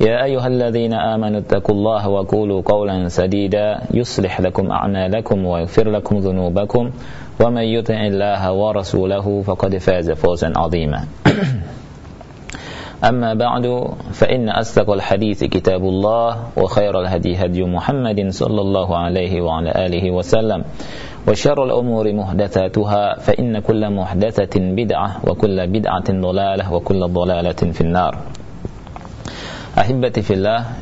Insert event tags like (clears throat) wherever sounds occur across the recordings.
يا أيها الذين آمنوا اتقوا الله وقولوا قولا سديدا يصلح لكم أعمالكم ويغفر لكم ذنوبكم ومن يطع الله ورسوله فقد فاز فوزا عظيما. أما بعد فإن أصدق الحديث كتاب الله وخير الهدي هدي محمد صلى الله عليه وعلى آله وسلم وشر الأمور محدثاتها فإن كل محدثة بدعة وكل بدعة ضلالة وكل ضلالة في النار. Ahibati fillah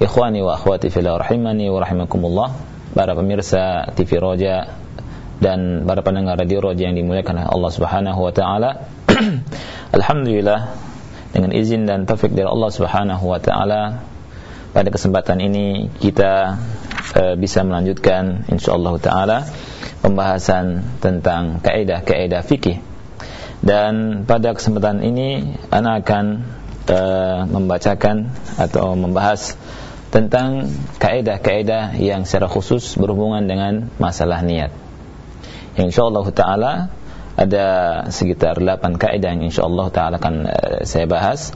Ikhwani wa akhwati fillah Rahimani wa rahimakumullah Para pemirsa TV Roja Dan para pendengar radio Roja yang dimuliakan oleh Allah subhanahu wa ta'ala. (clears throat) Alhamdulillah Dengan izin dan taufik dari Allah subhanahu wa ta'ala Pada kesempatan ini kita uh, bisa melanjutkan insyaallah ta'ala Pembahasan tentang kaedah-kaedah fikih. Dan pada kesempatan ini Ana akan membacakan atau membahas tentang kaedah-kaedah yang secara khusus berhubungan dengan masalah niat. Yang insyaallah taala ada sekitar 8 kaedah yang insyaallah taala akan uh, saya bahas.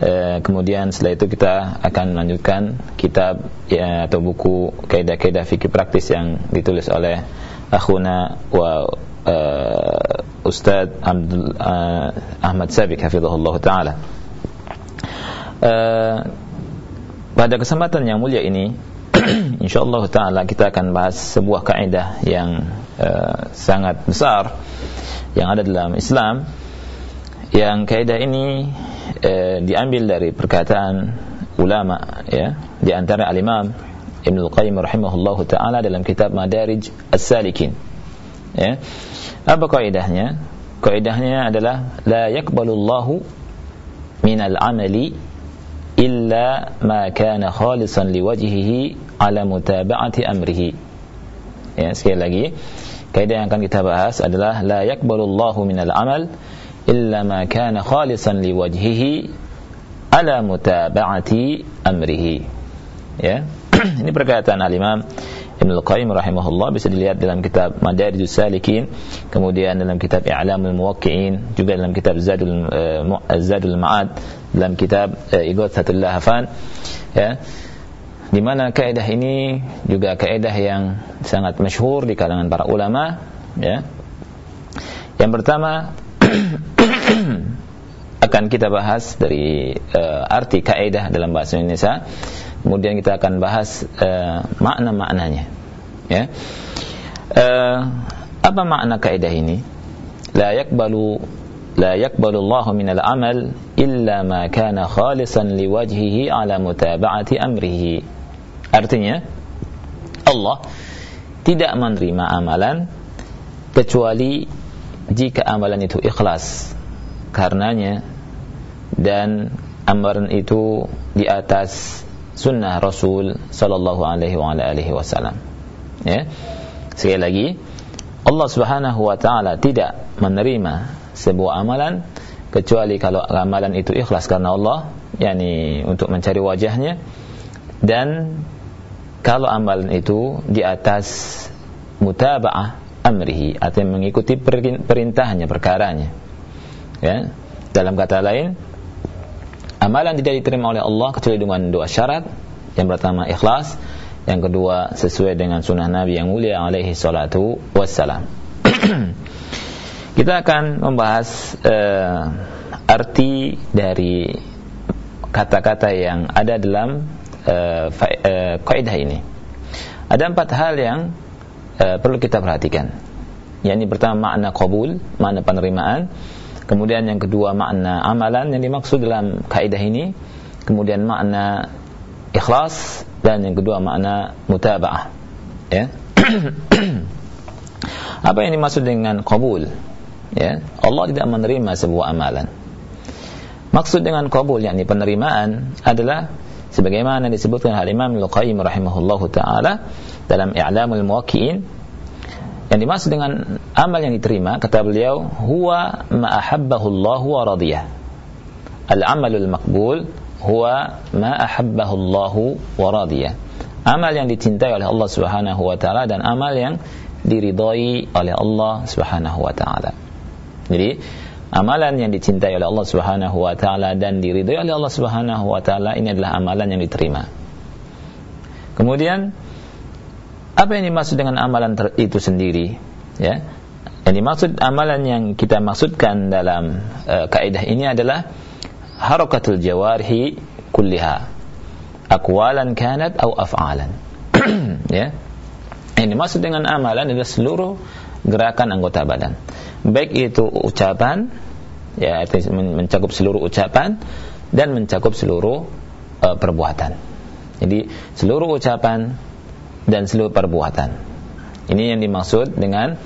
Uh, kemudian setelah itu kita akan melanjutkan kitab ya, atau buku kaedah-kaedah fikih praktis yang ditulis oleh akhuna wa uh, Ustaz Abdul uh, Ahmad Sabik hafizahullah taala. Uh, pada kesempatan yang mulia ini (clears throat) insyaallah taala kita akan bahas sebuah kaidah yang uh, sangat besar yang ada dalam Islam. Yang kaidah ini uh, diambil dari perkataan ulama ya di antara al-Imam Ibnu Qayyim rahimahullahu taala dalam kitab Madarij As-Salikin ya. Apa kaidahnya kaidahnya adalah la yaqbalullahu minal amali illa ma kana khalisan liwajhihi ala mutaba'ati amrihi. Ya, sekali lagi, kaidah yang akan kita bahas adalah la yaqbalullahu minal amal illa ma kana khalisan liwajhihi ala mutaba'ati amrihi. Ya. (clears throat) Ini perkataan al-Imam Ibn Al-Qayyim rahimahullah bisa dilihat dalam kitab Madarijus Salikin, kemudian dalam kitab I'lamul Muwaqqi'in, juga dalam kitab Zadul uh, Zadul Ma'ad, dalam kitab uh, Ighathatul Lahafan, ya. Di mana kaidah ini juga kaidah yang sangat masyhur di kalangan para ulama, ya. Yang pertama (coughs) akan kita bahas dari uh, arti kaidah dalam bahasa Indonesia kemudian kita akan bahas uh, makna-maknanya ya. Uh, apa makna kaidah ini? La yakbalu la yakbalu Allah min al-amal illa ma kana khalisan liwajhihi ala mutaba'ati amrihi. Artinya Allah tidak menerima amalan kecuali jika amalan itu ikhlas karenanya dan amalan itu di atas sunnah Rasul sallallahu alaihi wa alihi wasallam. Ya. Sekali lagi, Allah Subhanahu wa taala tidak menerima sebuah amalan kecuali kalau amalan itu ikhlas karena Allah, yakni untuk mencari wajahnya dan kalau amalan itu di atas mutaba'ah amrihi atau mengikuti perintahnya perkaranya. Ya. Dalam kata lain, Amalan tidak diterima oleh Allah kecuali dengan dua syarat. Yang pertama ikhlas, yang kedua sesuai dengan sunnah Nabi yang mulia alaihi salatu wassalam. (clears throat) Kita akan membahas uh, arti dari kata-kata yang ada dalam uh, uh, kaidah ini. Ada empat hal yang uh, perlu kita perhatikan. yakni pertama makna qabul, makna penerimaan. Kemudian yang kedua makna amalan yang dimaksud dalam kaidah ini. Kemudian makna ikhlas dan yang kedua makna mutaba'ah. Ya. (clears throat) Apa yang dimaksud dengan qabul? Ya, Allah tidak menerima sebuah amalan. Maksud dengan qabul yakni penerimaan adalah sebagaimana disebutkan oleh Imam Al-Qayyim rahimahullahu taala dalam I'lamul Muwaqqi'in yang dimaksud dengan amal yang diterima kata beliau huwa ma ahabbahu Allah wa radiyah. Al-amalul maqbul huwa ma ahabbahu Allah wa radiyah. Amal yang dicintai oleh Allah Subhanahu wa taala dan amal yang diridhai oleh Allah Subhanahu wa taala. Jadi amalan yang dicintai oleh Allah Subhanahu wa taala dan diridhai oleh Allah Subhanahu wa taala ini adalah amalan yang diterima. Kemudian apa yang dimaksud dengan amalan itu sendiri? Ya. Yang dimaksud amalan yang kita maksudkan dalam uh, kaidah ini adalah harakatul jawarhi kulliha. Aqwalan kanat atau af'alan. (clears throat) ya. Yang dimaksud dengan amalan adalah seluruh gerakan anggota badan. Baik itu ucapan, ya mencakup seluruh ucapan dan mencakup seluruh uh, perbuatan. Jadi seluruh ucapan dan seluruh perbuatan. Ini yang dimaksud dengan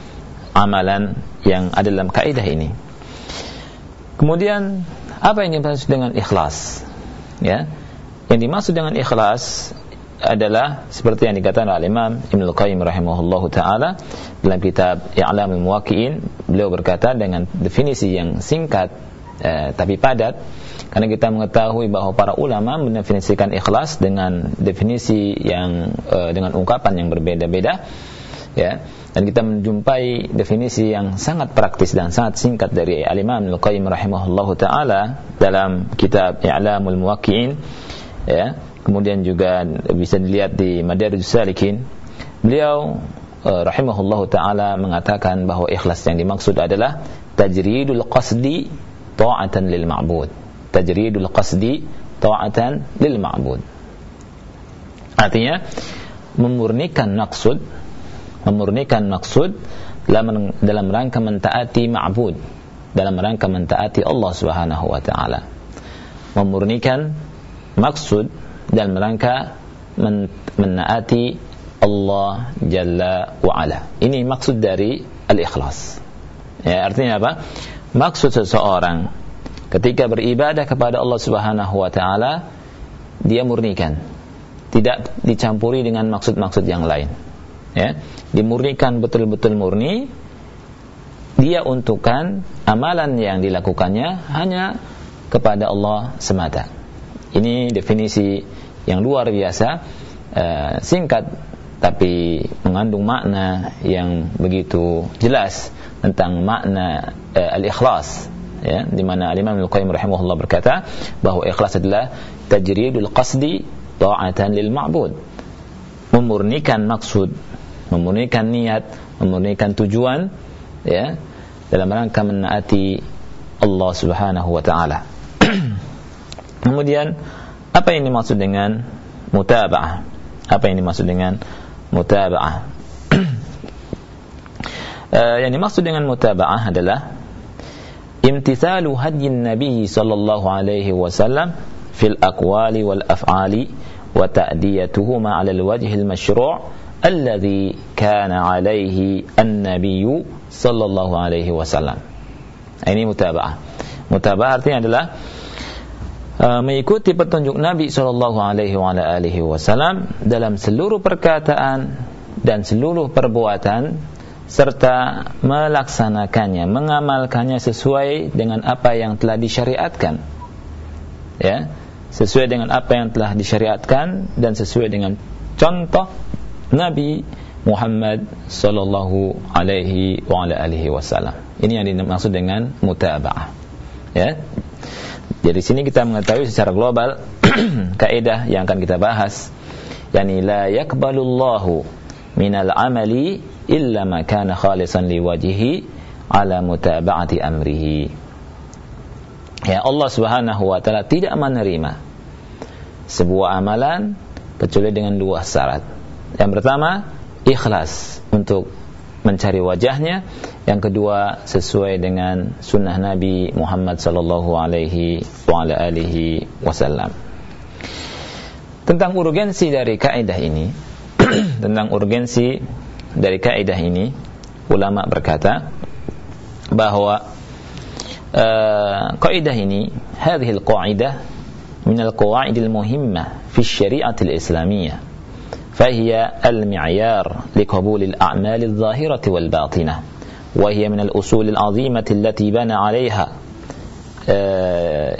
amalan yang ada dalam kaidah ini. Kemudian apa yang dimaksud dengan ikhlas? Ya. Yang dimaksud dengan ikhlas adalah seperti yang dikatakan oleh Imam Ibnu Qayyim rahimahullahu taala dalam kitab I'lamul Muwaqqi'in beliau berkata dengan definisi yang singkat eh, tapi padat karena kita mengetahui bahwa para ulama mendefinisikan ikhlas dengan definisi yang eh, dengan ungkapan yang berbeda-beda ya. Dan kita menjumpai definisi yang sangat praktis dan sangat singkat dari Al-Imam Al-Qayyim taala dalam kitab I'lamul Muwaqqi'in ya. Kemudian juga bisa dilihat di Madarijus Salikin. Beliau uh, rahimahullahu taala mengatakan bahwa ikhlas yang dimaksud adalah tajridul qasdi ta'atan lil ma'bud tajridul qasdi ta'atan lil ma'bud artinya memurnikan maksud memurnikan maksud dalam dalam rangka mentaati ma'bud dalam rangka mentaati Allah Subhanahu wa taala memurnikan maksud dan merangka men menaati Allah Jalla wa Ala. Ini maksud dari al-ikhlas. Ya, artinya apa? Maksud seseorang ketika beribadah kepada Allah Subhanahu wa taala dia murnikan. Tidak dicampuri dengan maksud-maksud yang lain. Ya, dimurnikan betul-betul murni. Dia untukkan amalan yang dilakukannya hanya kepada Allah semata. Ini definisi yang luar biasa uh, singkat tapi mengandung makna yang begitu jelas tentang makna uh, al-ikhlas ya di mana Imam Al-Qayyim rahimahullah berkata bahwa ikhlas adalah tajridul qasdi ta'atan lil ma'bud memurnikan maksud memurnikan niat memurnikan tujuan ya dalam rangka menaati Allah Subhanahu wa taala (clears throat) kemudian apa yang dimaksud dengan mutaba'ah? Apa yang dimaksud dengan mutaba'ah? uh, (clears throat) yang dimaksud dengan mutaba'ah adalah imtithalu hadyin Nabi sallallahu alaihi wasallam fil aqwali wal af'ali wa ta'diyatuhuma 'ala al-wajh al-mashru' alladhi kana 'alaihi an-nabiy sallallahu alaihi wasallam. Ini mutaba'ah. Mutaba'ah artinya adalah Uh, mengikuti petunjuk Nabi Shallallahu Alaihi Wasallam dalam seluruh perkataan dan seluruh perbuatan serta melaksanakannya, mengamalkannya sesuai dengan apa yang telah disyariatkan. Ya, sesuai dengan apa yang telah disyariatkan dan sesuai dengan contoh Nabi Muhammad sallallahu alaihi wa ala alihi wasallam. Ini yang dimaksud dengan mutaba'ah. Ya. Jadi sini kita mengetahui secara global (clears throat) kaidah yang akan kita bahas yakni la yaqbalullahu minal amali illa ma kana khalisan liwajhihi ala mutaba'ati amrihi. Ya Allah Subhanahu wa taala tidak menerima sebuah amalan kecuali dengan dua syarat. Yang pertama, ikhlas untuk mencari wajahnya yang kedua sesuai dengan sunnah Nabi Muhammad sallallahu alaihi wa ala alihi wasallam tentang urgensi dari kaidah ini tentang urgensi dari kaidah ini ulama berkata bahwa uh, kaidah ini hadhihi al-qaidah min al-qawaid al-muhimmah fi syariat al-islamiyyah فهي المعيار لقبول الأعمال الظاهرة والباطنة وهي من الأصول العظيمة التي بنى عليها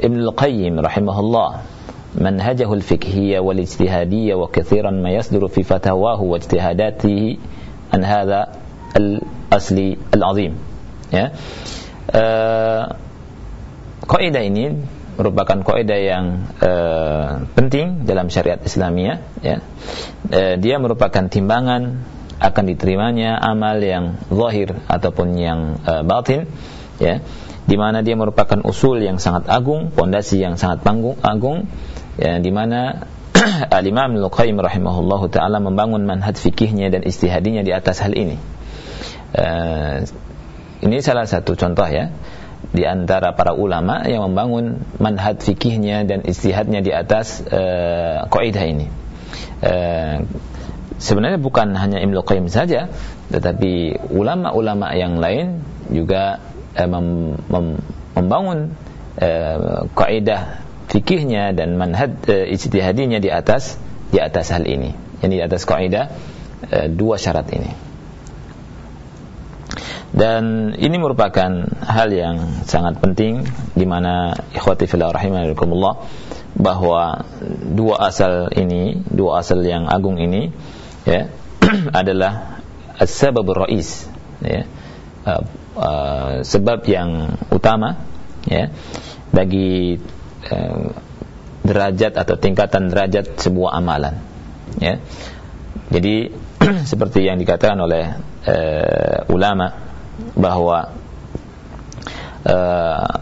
ابن القيم رحمه الله منهجه الفقهية والاجتهادية وكثيرا ما يصدر في فتاواه واجتهاداته عن هذا الأصل العظيم ya. kaidah ini merupakan kaidah yang uh, penting dalam syariat Islamiyah ya. Uh, dia merupakan timbangan akan diterimanya amal yang zahir ataupun yang uh, batin ya di mana dia merupakan usul yang sangat agung, pondasi yang sangat panggung, agung ya di mana (clears throat) Al-Imam Al-Qayyim rahimahullahu taala membangun manhaj fikihnya dan istihadinya di atas hal ini. Uh, ini salah satu contoh ya di antara para ulama yang membangun manhaj fikihnya dan istihadnya di atas uh, kaidah ini. Uh, sebenarnya bukan hanya Ibnu Qayyim saja, tetapi ulama-ulama yang lain juga uh, mem mem membangun uh, kaidah fikihnya dan manhaj uh, ijtihadinya di atas di atas hal ini. Ini di atas kaidah uh, dua syarat ini dan ini merupakan hal yang sangat penting di mana ikhwati fillah rahimakumullah bahwa dua asal ini, dua asal yang agung ini ya (clears throat) adalah sebab rais ya uh, uh, sebab yang utama ya bagi uh, derajat atau tingkatan derajat sebuah amalan ya. Jadi (clears throat) seperti yang dikatakan oleh uh, ulama bahwa uh,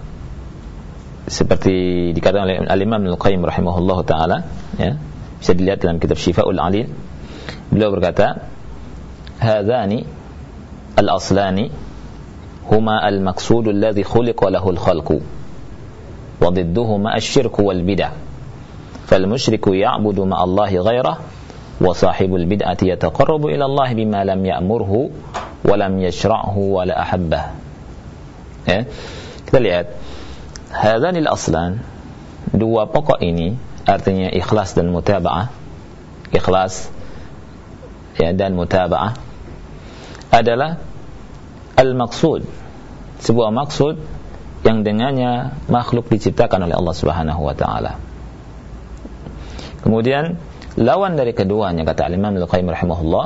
seperti dikatakan oleh Al-Imam Al-Qayyim rahimahullahu taala ya bisa dilihat dalam kitab Syifaul Alil beliau berkata hadzani al-aslani huma al-maqsud alladhi khuliqa lahu al-khalqu وضدهما الشرك والبدع. فالمشرك يعبد مع الله غيره وصاحب البدعة يتقرب إلى الله بما لم يأمره ولم يشرعه ولا أحبه. eh? kita lihat. هذان الأصلان dua pokok ini artinya ikhlas dan mutaba'ah. Ikhlas ya, dan mutaba'ah adalah al-maqsud yang dengannya makhluk diciptakan oleh Allah Subhanahu wa taala. Kemudian lawan dari keduanya kata Imam Al-Qayyim rahimahullah,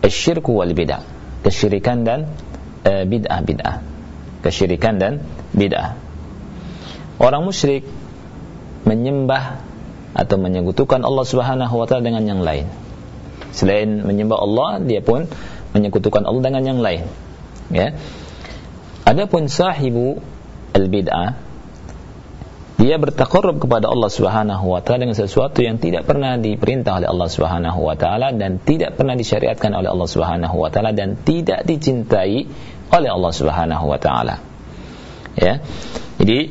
asyirku wal bid'ah. Kesyirikan dan e, bid'ah bid'ah. Kesyirikan dan bid'ah. Orang musyrik menyembah atau menyekutukan Allah Subhanahu wa taala dengan yang lain. Selain menyembah Allah dia pun menyekutukan Allah dengan yang lain. Ya. Adapun sahibu al bid'ah dia bertakarrub kepada Allah Subhanahu wa taala dengan sesuatu yang tidak pernah diperintah oleh Allah Subhanahu wa taala dan tidak pernah disyariatkan oleh Allah Subhanahu wa taala dan tidak dicintai oleh Allah Subhanahu wa taala. Ya. Jadi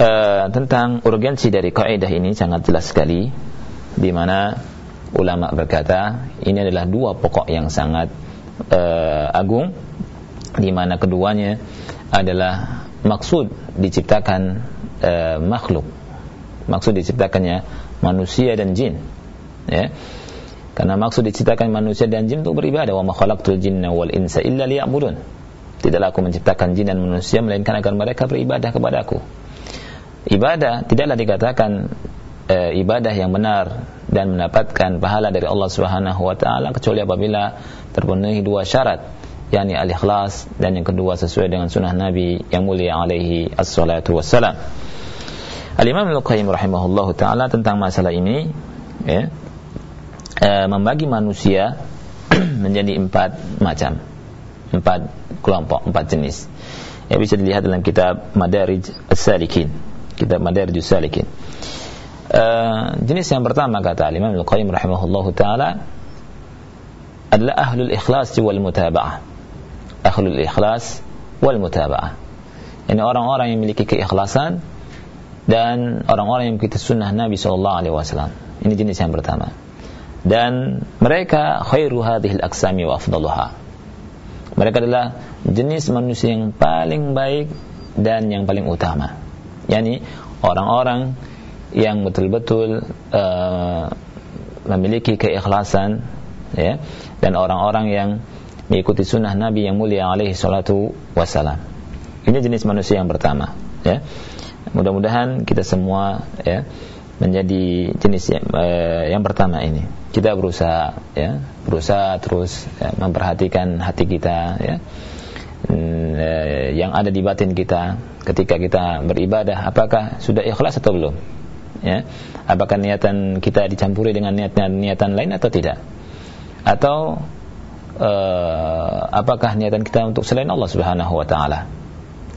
uh, tentang urgensi dari kaidah ini sangat jelas sekali di mana ulama berkata ini adalah dua pokok yang sangat uh, agung di mana keduanya adalah maksud diciptakan e, makhluk. Maksud diciptakannya manusia dan jin ya. Karena maksud diciptakan manusia dan jin untuk beribadah. Wa ma khalaqtul jinna wal insa illa liya'budun. Tidaklah aku menciptakan jin dan manusia melainkan agar mereka beribadah kepadaku ibadah tidaklah dikatakan e, ibadah yang benar dan mendapatkan pahala dari Allah Subhanahu wa taala kecuali apabila terpenuhi dua syarat yakni al-ikhlas dan yang kedua sesuai dengan sunnah Nabi yang mulia alaihi assalatu wassalam. Al-Imam Al-Qayyim rahimahullahu taala tentang masalah ini ya, e, membagi manusia (clears throat) menjadi empat macam, empat kelompok, empat jenis. Ya bisa dilihat dalam kitab Madarij As-Salikin, kitab Madarij As-Salikin. E, jenis yang pertama kata Al-Imam Al-Qayyim rahimahullahu taala adalah ahlul ikhlas wal mutaba'ah. Ahlul ikhlas wal mutaba'ah. Ini orang-orang yang memiliki keikhlasan dan orang-orang yang mengikuti sunnah Nabi sallallahu alaihi wasallam. Ini jenis yang pertama. Dan mereka khairu hadhil aksami wa afdaluha. Mereka adalah jenis manusia yang paling baik dan yang paling utama. Yani orang-orang yang betul-betul uh, memiliki keikhlasan ya dan orang-orang yang mengikuti sunnah Nabi yang mulia alaihi salatu wasalam. Ini jenis manusia yang pertama ya. Mudah-mudahan kita semua ya menjadi jenis yang, uh, yang pertama ini. Kita berusaha ya, berusaha terus ya, memperhatikan hati kita ya. Hmm, uh, yang ada di batin kita ketika kita beribadah apakah sudah ikhlas atau belum? Ya. Apakah niatan kita dicampuri dengan niatan-niatan lain atau tidak? Atau uh, apakah niatan kita untuk selain Allah Subhanahu wa taala?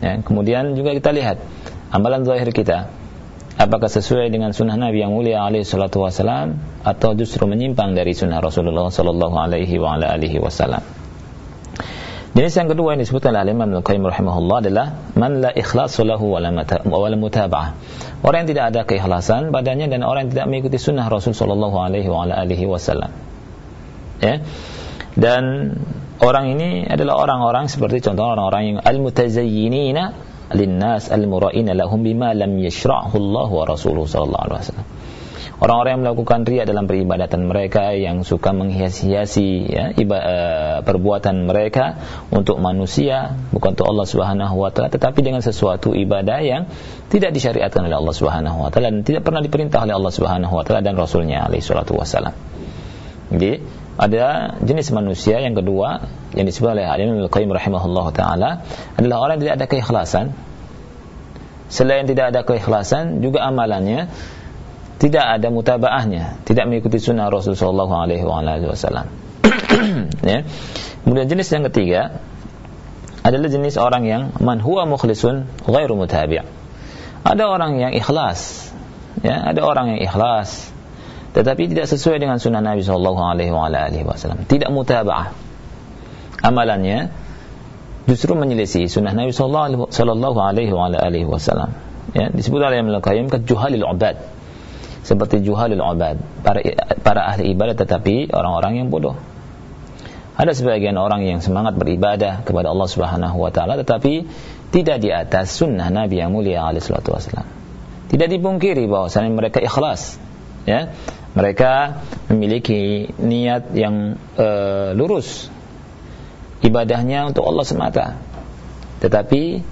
Ya, kemudian juga kita lihat amalan zahir kita apakah sesuai dengan sunnah Nabi yang mulia alaihi salatu wasalam atau justru menyimpang dari sunnah Rasulullah sallallahu alaihi wa ala alihi wasallam. Jenis yang kedua yang disebutkan oleh Imam Al-Qayyim rahimahullah adalah man la ikhlas lahu wa la mutaba'ah. Orang yang tidak ada keikhlasan badannya dan orang yang tidak mengikuti sunnah Rasul sallallahu alaihi wa ala alihi wasallam. Ya. Dan orang ini adalah orang-orang seperti contoh orang-orang yang al-mutazayyinina linnas al-mura'ina lahum bima lam yashra'hu Allah wa rasuluhu sallallahu alaihi wasallam. Orang-orang yang melakukan riya dalam peribadatan mereka yang suka menghias-hiasi ya, iba, uh, perbuatan mereka untuk manusia bukan untuk Allah Subhanahu wa taala tetapi dengan sesuatu ibadah yang tidak disyariatkan oleh Allah Subhanahu wa taala dan tidak pernah diperintah oleh Allah Subhanahu wa taala dan rasulnya alaihi salatu wasallam. Jadi ada jenis manusia yang kedua yang disebut oleh Imam Al-Qayyim rahimahullah taala adalah orang yang tidak ada keikhlasan. Selain tidak ada keikhlasan, juga amalannya tidak ada mutabaahnya, tidak mengikuti sunnah Rasulullah sallallahu alaihi wasallam. (clears throat) ya. Kemudian jenis yang ketiga adalah jenis orang yang man huwa mukhlisun ghairu mutabi'. Ada orang yang ikhlas, ya, ada orang yang ikhlas, tetapi tidak sesuai dengan sunnah Nabi Shallallahu Alaihi Wasallam. Tidak mutabah. Amalannya justru menyelisih sunnah Nabi Shallallahu Alaihi Wasallam. Ya, disebut oleh Imam Al-Qayyim kejuhalil ubad. Seperti juhalil ubad, para para ahli ibadah tetapi orang-orang yang bodoh. Ada sebagian orang yang semangat beribadah kepada Allah Subhanahu wa taala tetapi tidak di atas sunnah Nabi yang mulia alaihi wasallam. Tidak dipungkiri bahwasanya mereka ikhlas ya mereka memiliki niat yang e, lurus. Ibadahnya untuk Allah semata. Tetapi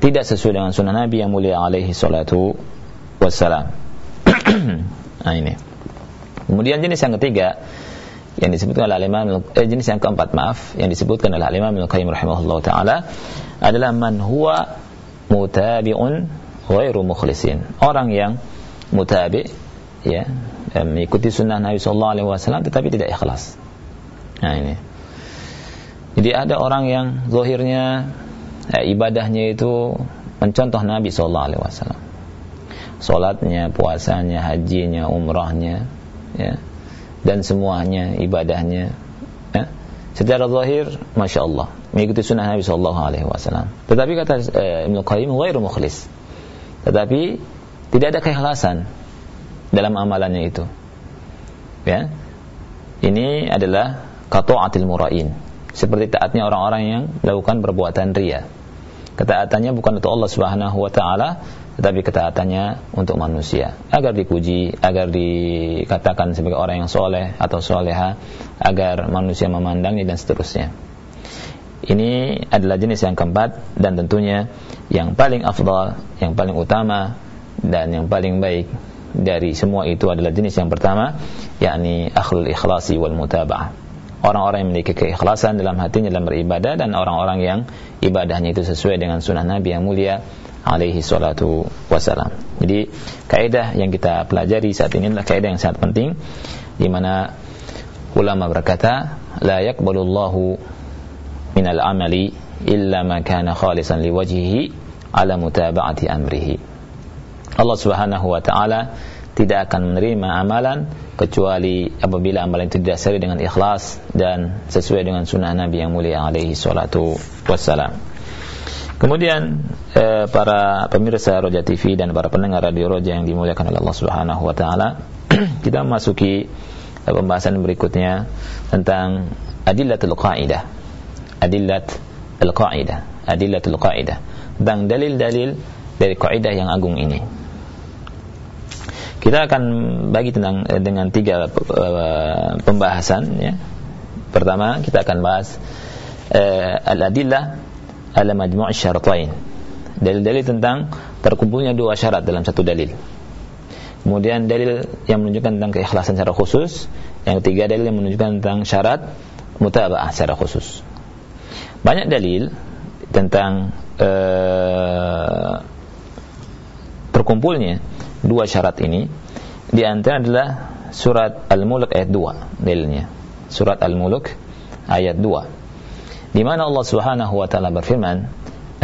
tidak sesuai dengan sunnah Nabi yang mulia alaihi salatu wassalam. (clears throat) Nah ini. Kemudian jenis yang ketiga yang disebutkan oleh Imam eh, jenis yang keempat maaf yang disebutkan oleh Imam Al-Qayyim rahimahullah taala adalah man huwa mutabi'un ghairu mukhlisin. Orang yang mutabi ya mengikuti sunnah Nabi Sallallahu Alaihi Wasallam tetapi tidak ikhlas. Nah ini. Jadi ada orang yang zahirnya ya, ibadahnya itu mencontoh Nabi Sallallahu Alaihi Wasallam. Salatnya, puasanya, hajinya, umrahnya, ya, dan semuanya ibadahnya. Ya. Secara zahir, masya Allah, mengikuti sunnah Nabi Sallallahu Alaihi Wasallam. Tetapi kata eh, Ibnu Qayyim, mukhlis. Tetapi tidak ada keikhlasan dalam amalannya itu. Ya. Ini adalah qata'atil murain. Seperti taatnya orang-orang yang melakukan perbuatan ria. Ketaatannya bukan untuk Allah Subhanahu wa taala, tetapi ketaatannya untuk manusia agar dipuji, agar dikatakan sebagai orang yang soleh atau soleha, agar manusia memandangnya dan seterusnya. Ini adalah jenis yang keempat dan tentunya yang paling afdal, yang paling utama dan yang paling baik dari semua itu adalah jenis yang pertama yakni akhlul ikhlasi wal mutaba'ah orang-orang yang memiliki keikhlasan dalam hatinya dalam beribadah dan orang-orang yang ibadahnya itu sesuai dengan sunnah Nabi yang mulia alaihi salatu wasalam. Jadi kaidah yang kita pelajari saat ini adalah kaidah yang sangat penting di mana ulama berkata la yaqbalullahu minal amali illa ma kana khalisan liwajhihi ala mutaba'ati amrihi. Allah Subhanahu wa taala tidak akan menerima amalan kecuali apabila amalan itu didasari dengan ikhlas dan sesuai dengan sunnah Nabi yang mulia alaihi salatu wassalam. Kemudian eh, para pemirsa Roja TV dan para pendengar radio Roja yang dimuliakan oleh Allah Subhanahu wa taala, (clears throat) kita memasuki eh, pembahasan berikutnya tentang adillatul qaidah. Adillat al-qaidah, adillatul qaidah. Tentang dalil-dalil dari kaidah yang agung ini. Kita akan bagi tentang eh, dengan tiga uh, pembahasan ya. Pertama kita akan bahas uh, al-adillah ala majmu' syaratain. Dalil-dalil tentang terkumpulnya dua syarat dalam satu dalil. Kemudian dalil yang menunjukkan tentang keikhlasan secara khusus. Yang ketiga dalil yang menunjukkan tentang syarat mutaba'ah secara khusus. Banyak dalil tentang uh, terkumpulnya dua syarat ini di antara adalah surat Al-Mulk ayat 2 dalilnya. Surat Al-Mulk ayat 2 di mana Allah Subhanahu wa taala berfirman,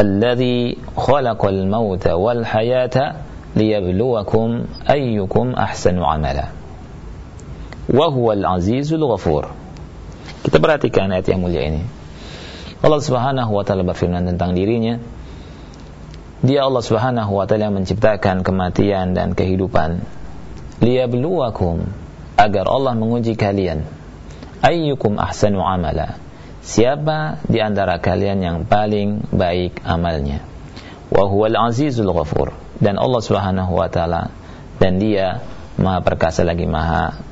"Alladzi khalaqal mauta wal hayata liyabluwakum ayyukum ahsanu amala." Wa huwal azizul ghafur. Kita perhatikan ayat yang mulia ini. Allah Subhanahu wa taala berfirman tentang dirinya, dia Allah Subhanahu wa taala menciptakan kematian dan kehidupan. Liyabluwakum agar Allah menguji kalian. Ayyukum ahsanu amala siapa di antara kalian yang paling baik amalnya? Wa huwal azizul ghafur dan Allah Subhanahu wa taala dan dia maha perkasa lagi maha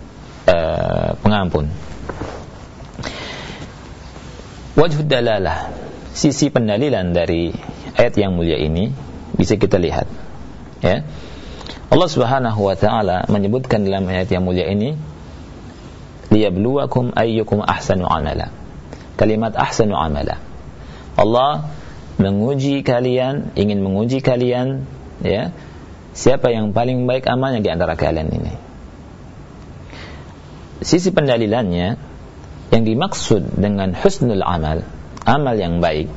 uh, pengampun. Wajh dalalah sisi pendalilan dari ayat yang mulia ini bisa kita lihat ya Allah Subhanahu wa taala menyebutkan dalam ayat yang mulia ini liyabluwakum ayyukum ahsanu amala kalimat ahsanu amala. Allah menguji kalian, ingin menguji kalian, ya, siapa yang paling baik amalnya di antara kalian ini. Sisi pendalilannya, yang dimaksud dengan husnul amal, amal yang baik,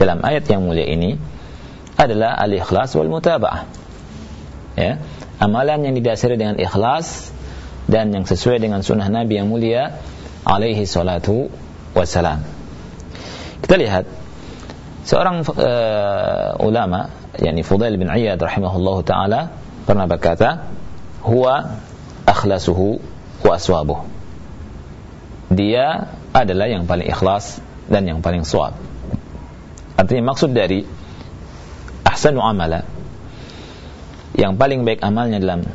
dalam ayat yang mulia ini, adalah al-ikhlas wal mutaba'ah. Ya, amalan yang didasari dengan ikhlas dan yang sesuai dengan sunnah Nabi yang mulia alaihi salatu wassalam. Kita lihat seorang uh, ulama yakni Fudail bin Iyad rahimahullah taala pernah berkata, "Huwa akhlasuhu wa aswabuh." Dia adalah yang paling ikhlas dan yang paling suab. Artinya maksud dari ahsanu amala yang paling baik amalnya dalam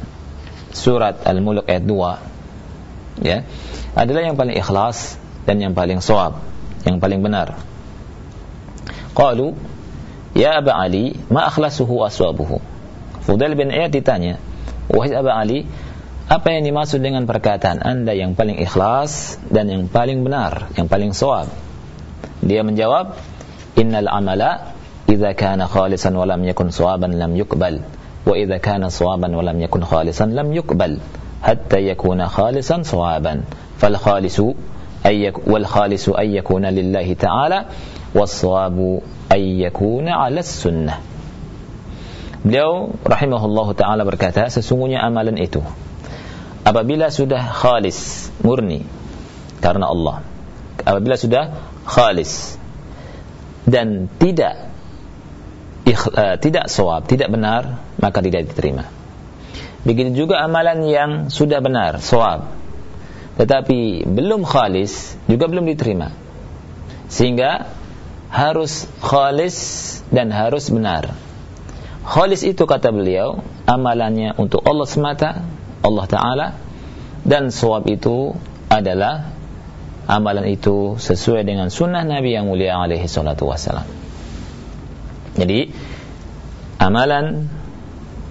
surat Al-Mulk ayat 2 ya adalah yang paling ikhlas dan yang paling sawab, yang paling benar. Qalu, "Ya Aba Ali, ma akhlasuhu aswabuhu?" Fudail bin Iyad ditanya, "Wahai Aba Ali, apa yang dimaksud dengan perkataan Anda yang paling ikhlas dan yang paling benar, yang paling sawab?" Dia menjawab, innal amala idza kana khalisan wa lam yakun sawaban lam yuqbal. Wa idza kana sawaban wa lam yakun khalisan lam yuqbal. Hatta yakuna khalisan sawaban fal khalisu ay wal khalisu ay yakuna lillahi ta'ala was-sawabu ay yakuna 'ala sunnah. Beliau rahimahullahu taala berkata sesungguhnya amalan itu apabila sudah khalis murni karena Allah. Apabila sudah khalis dan tidak uh, tidak sawab tidak benar maka tidak diterima. Begitu juga amalan yang sudah benar sawab. Tetapi belum khalis juga belum diterima. Sehingga harus khalis dan harus benar. Khalis itu kata beliau amalannya untuk Allah semata Allah Ta'ala dan sawab itu adalah amalan itu sesuai dengan sunnah Nabi yang mulia alaihi salatu wassalam. Jadi amalan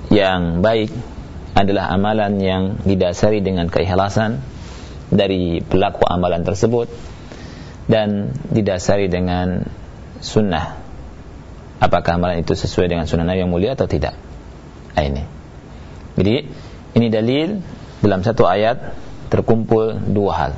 yang baik adalah amalan yang didasari dengan keikhlasan dari pelaku amalan tersebut dan didasari dengan sunnah. Apakah amalan itu sesuai dengan sunnah Nabi yang mulia atau tidak? Ini. Jadi ini dalil dalam satu ayat terkumpul dua hal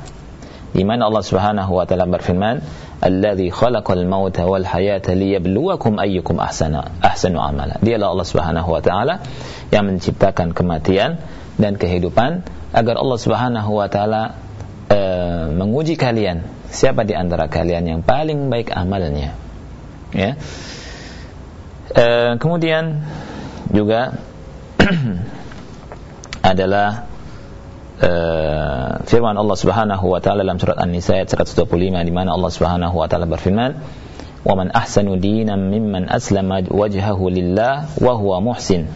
di mana Allah Subhanahu wa taala berfirman alladzi khalaqal mauta wal hayata liyabluwakum ayyukum ahsana ahsanu amala. Dialah Allah Subhanahu wa taala yang menciptakan kematian dan kehidupan agar Allah Subhanahu wa taala e, menguji kalian. Siapa di antara kalian yang paling baik amalnya? Ya. E, kemudian juga (clears throat) adalah uh, firman Allah Subhanahu wa taala dalam surat An-Nisa ayat 125 di mana Allah Subhanahu wa taala berfirman wa man ahsanu dinan mimman aslama wajhahu lillah wa huwa muhsin.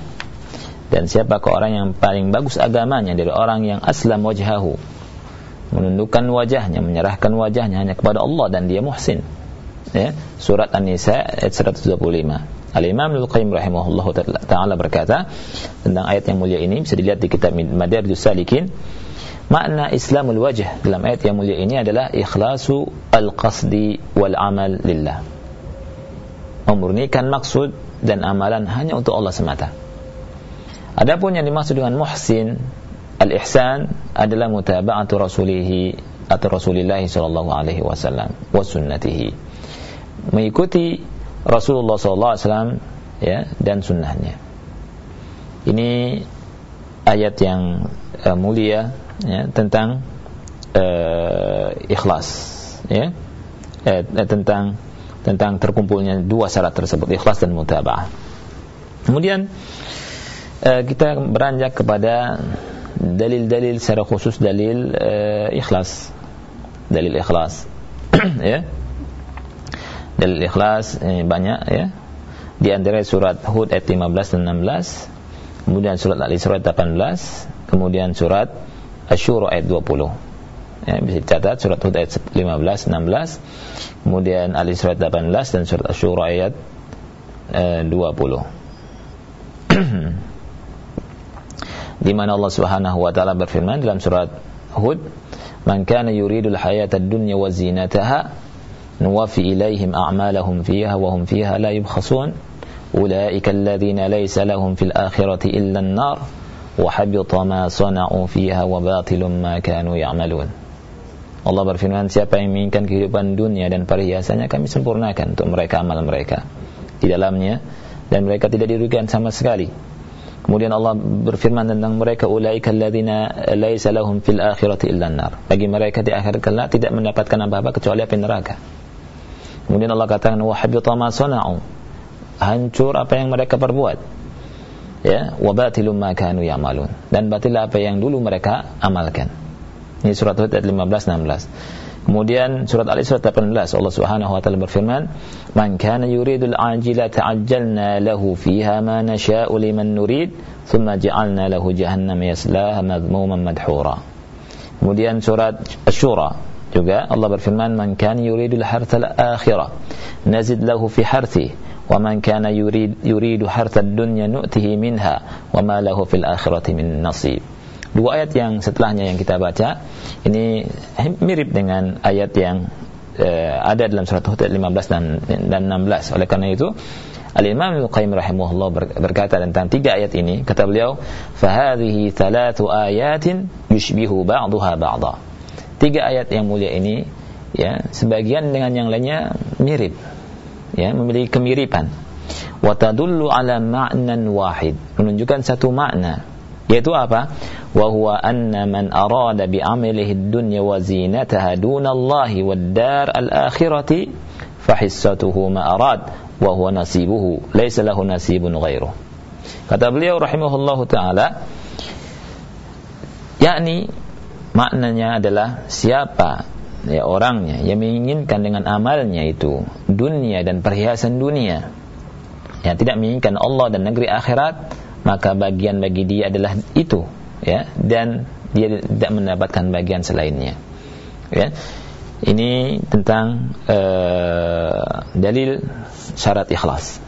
Dan siapakah orang yang paling bagus agamanya dari orang yang aslam wajhahu? Menundukkan wajahnya menyerahkan wajahnya hanya kepada Allah dan dia muhsin. Ya surat An-Nisa ayat 125 Al-Imam Al-Qayyim rahimahullah ta'ala berkata tentang ayat yang mulia ini bisa dilihat di kitab Madarijus Salikin. Makna Islamul wajah dalam ayat yang mulia ini adalah ikhlasu al-qasdi wal amal lillah. Memurnikan maksud dan amalan hanya untuk Allah semata. Adapun yang dimaksud dengan muhsin al-ihsan adalah mutaba'atu rasulihi atau Rasulullah sallallahu alaihi wasallam wa sunnatihi. Mengikuti Rasulullah SAW ya dan sunnahnya. Ini ayat yang uh, mulia ya, tentang uh, ikhlas ya eh, tentang tentang terkumpulnya dua syarat tersebut ikhlas dan mutaba'ah. Kemudian uh, kita beranjak kepada dalil-dalil secara khusus dalil uh, ikhlas. Dalil ikhlas. (clears throat) ya dalil ikhlas ini banyak ya. Di antara surat Hud ayat 15 dan 16 kemudian surat Al-Isra ayat 18 kemudian surat Asyura ayat 20 ya, bisa dicatat surat Hud ayat 15 16 kemudian Al-Isra ayat 18 dan surat Asyura ayat eh, 20 (clears throat) di mana Allah Subhanahu wa taala berfirman dalam surat Hud man kana yuridul hayata ad-dunya wa zinataha نوفي إليهم أعمالهم فيها وهم فيها لا يبخسون أولئك الذين ليس لهم في الآخرة إلا النار وحبط ما صنعوا فيها وباطل ما كانوا يعملون Allah berfirman siapa yang menginginkan kehidupan dunia dan perhiasannya kami sempurnakan untuk mereka amal mereka di dalamnya dan mereka tidak dirugikan sama sekali kemudian Allah berfirman tentang mereka ulaika alladzina laisa lahum fil akhirati illa nar bagi mereka di akhirat kelak tidak mendapatkan apa-apa kecuali api neraka Kemudian Allah katakan wa habita ma sana'u. Hancur apa yang mereka perbuat. Ya, wa batilum ma kanu ya'malun. Dan batil apa yang dulu mereka amalkan. Ini surat Hud ayat 15 16. Kemudian surat Al-Isra 18 Allah Subhanahu wa taala berfirman, "Man kana yuridul ajila ta'ajjalna lahu fiha ma nasha'u liman nurid, thumma ja'alna lahu jahannama yaslaha madhmuman madhura." Kemudian surat Asy-Syura juga Allah berfirman man kan yuridul harthal akhirah nazid lahu fi harthi wa man kana yurid yuridu harthad dunya nu'tihi minha wa ma lahu fil akhirati min nasib. Dua ayat yang setelahnya yang kita baca ini mirip dengan ayat yang uh, ada dalam surat Hud 15 dan, dan 16 oleh karena itu Al-Imam Al-Qayyim rahimahullah berkata tentang tiga ayat ini kata beliau fahadhihi thalathu ayatin yushbihu ba'daha ba'dha tiga ayat yang mulia ini ya sebagian dengan yang lainnya mirip ya memiliki kemiripan. Wa tadullu ala ma'nan wahid menunjukkan satu makna yaitu apa? Wa huwa anna man arada bi amalihi ad-dunya wa zinataha dunallahi wad dar al-akhirati fahissatuhu ma arad wa huwa nasibuhu laysa lahu nasibun ghairuh kata beliau rahimahullahu taala yakni maknanya adalah siapa? Ya orangnya. Yang menginginkan dengan amalnya itu. Dunia dan perhiasan dunia. Yang tidak menginginkan Allah dan negeri akhirat maka bagian bagi dia adalah itu. Ya dan dia tidak mendapatkan bagian selainnya. Ya. Ini tentang uh, dalil syarat ikhlas.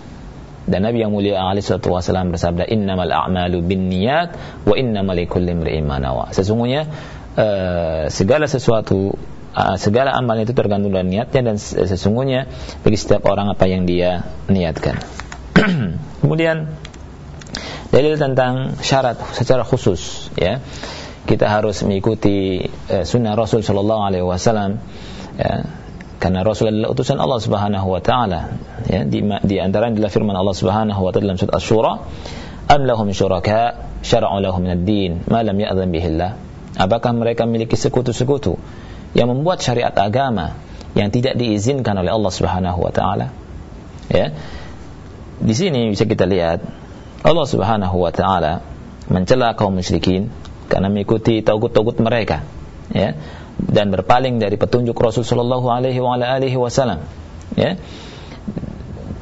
Dan Nabi yang mulia alaihi wasallam bersabda innamal a'malu binniyat wa innamal likulli imrin ma nawa. Sesungguhnya Eh, segala sesuatu uh, segala amal itu tergantung dari niatnya dan sesungguhnya bagi setiap orang apa yang dia niatkan. (clears throat) Kemudian dalil tentang syarat secara khusus ya. Kita harus mengikuti uh, sunnah Rasul sallallahu alaihi wasallam ya. Karena Rasul adalah utusan Allah Subhanahu wa taala ya di, di antara adalah firman Allah Subhanahu wa taala dalam surat Asy-Syura am lahum syuraka syara'u lahum min ad-din ma lam ya'zan bihi Allah apakah mereka memiliki sekutu-sekutu yang membuat syariat agama yang tidak diizinkan oleh Allah Subhanahu wa taala? Ya. Di sini bisa kita lihat Allah Subhanahu wa taala mencela kaum musyrikin karena mengikuti taugut-taugut mereka ya dan berpaling dari petunjuk Rasul sallallahu alaihi wa alihi wasallam ya.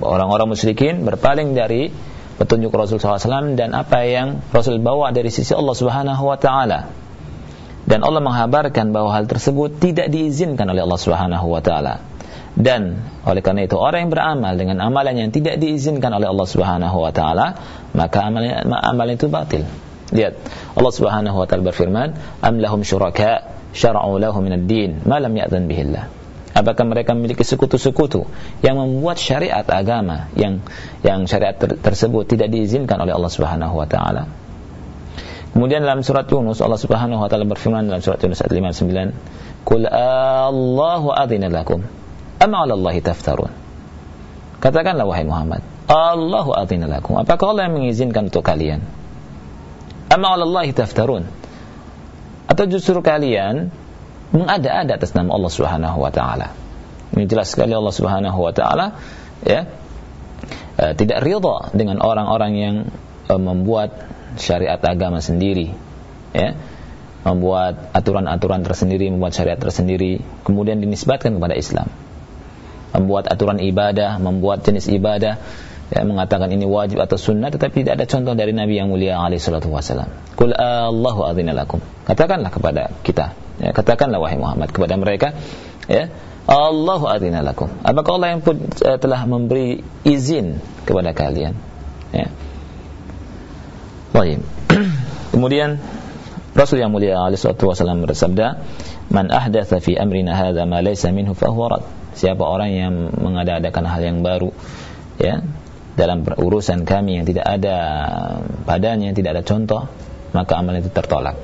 Orang-orang musyrikin berpaling dari petunjuk Rasul SAW dan apa yang Rasul bawa dari sisi Allah Subhanahu wa taala. Dan Allah menghabarkan bahwa hal tersebut tidak diizinkan oleh Allah Subhanahu wa taala. Dan oleh karena itu orang yang beramal dengan amalan yang tidak diizinkan oleh Allah Subhanahu wa taala, maka amalan amalan itu batil. Lihat, Allah Subhanahu wa taala berfirman, "Am lahum syuraka syara'u lahum min ad-din ma lam ya'zan bihi Allah." Apakah mereka memiliki sekutu-sekutu yang membuat syariat agama yang yang syariat ter tersebut tidak diizinkan oleh Allah Subhanahu wa taala? Kemudian dalam surat Yunus Allah Subhanahu wa taala berfirman dalam surat Yunus ayat 59, "Qul Allahu adzina lakum am 'ala Allahi taftarun?" Katakanlah wahai Muhammad, Allahu adzina lakum. Apakah Allah yang mengizinkan untuk kalian? Am 'ala Allahi taftarun? Atau justru kalian mengada-ada atas nama Allah Subhanahu wa taala. Ini jelas sekali Allah Subhanahu wa taala ya e, tidak ridha dengan orang-orang yang e, membuat syariat agama sendiri ya membuat aturan-aturan tersendiri, membuat syariat tersendiri, kemudian dinisbatkan kepada Islam. Membuat aturan ibadah, membuat jenis ibadah, ya, mengatakan ini wajib atau sunnah, tetapi tidak ada contoh dari Nabi yang mulia alaihi salatu wasallam. Kul Allahu lakum. Katakanlah kepada kita, Ya, katakanlah wahai Muhammad kepada mereka, ya, Allahu adina lakum. Apakah Allah yang pun uh, telah memberi izin kepada kalian? Ya. Baik. (clears throat) Kemudian Rasul yang mulia alaihi wasallam bersabda, "Man ahdatha fi amrina hadza ma laysa minhu fa huwa rad." Siapa orang yang mengada-adakan hal yang baru ya dalam urusan kami yang tidak ada padanya, tidak ada contoh, maka amal itu tertolak.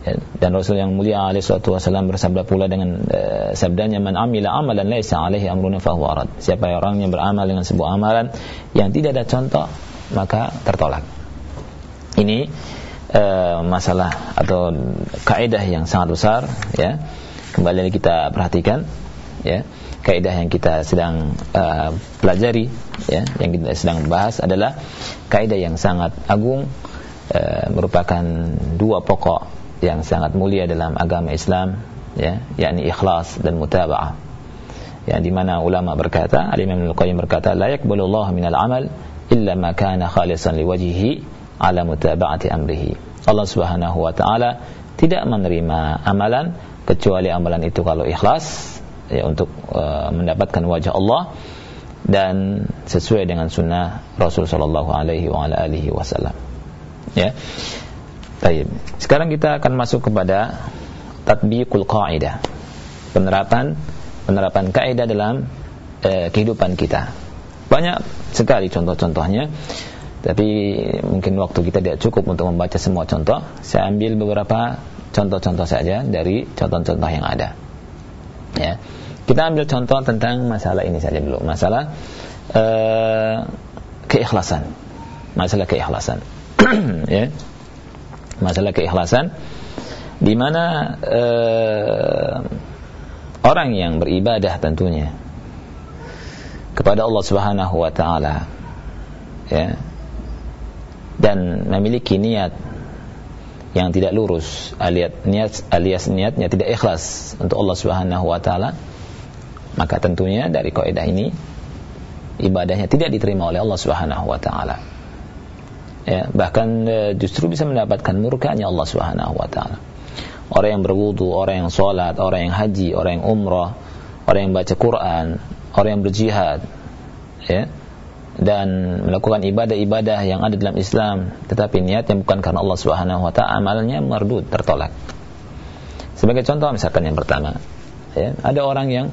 Ya, dan Rasul yang mulia alaihi wasallam bersabda pula dengan uh, sabdanya man amila amalan laisa alaihi amruna fahuwa arad siapa orang yang beramal dengan sebuah amalan yang tidak ada contoh maka tertolak ini uh, masalah atau kaidah yang sangat besar ya. Kembali kita perhatikan ya. Kaidah yang kita sedang uh, pelajari ya. Yang kita sedang bahas adalah kaidah yang sangat agung uh, merupakan dua pokok yang sangat mulia dalam agama Islam ya. Yakni ikhlas dan mutaba'ah. Yang di mana ulama berkata Al-Imam Al-Qayyim berkata la yaqbalu Allah minal amal illa ma kana khalisan liwajhihi ala mutaba'ati amrihi Allah Subhanahu wa taala tidak menerima amalan kecuali amalan itu kalau ikhlas ya untuk uh, mendapatkan wajah Allah dan sesuai dengan sunnah Rasul sallallahu alaihi wa ala alihi wasallam ya Baik. Sekarang kita akan masuk kepada tatbiqul qaidah. Penerapan penerapan kaidah dalam eh, kehidupan kita. Banyak sekali contoh-contohnya. Tapi mungkin waktu kita tidak cukup untuk membaca semua contoh. Saya ambil beberapa contoh-contoh saja dari contoh-contoh yang ada. Ya. Kita ambil contoh tentang masalah ini saja dulu. Masalah eh, keikhlasan. Masalah keikhlasan. (clears throat) ya masalah keikhlasan di mana uh, orang yang beribadah tentunya kepada Allah Subhanahu wa taala ya dan memiliki niat yang tidak lurus alias niat alias niatnya tidak ikhlas untuk Allah Subhanahu wa taala maka tentunya dari kaidah ini ibadahnya tidak diterima oleh Allah Subhanahu wa taala ya, bahkan e, justru bisa mendapatkan murkanya Allah Subhanahu wa taala. Orang yang berwudu, orang yang sholat, orang yang haji, orang yang umrah, orang yang baca Quran, orang yang berjihad, ya, dan melakukan ibadah-ibadah yang ada dalam Islam, tetapi niatnya bukan karena Allah Subhanahu wa taala, amalnya mardud, tertolak. Sebagai contoh misalkan yang pertama, ya, ada orang yang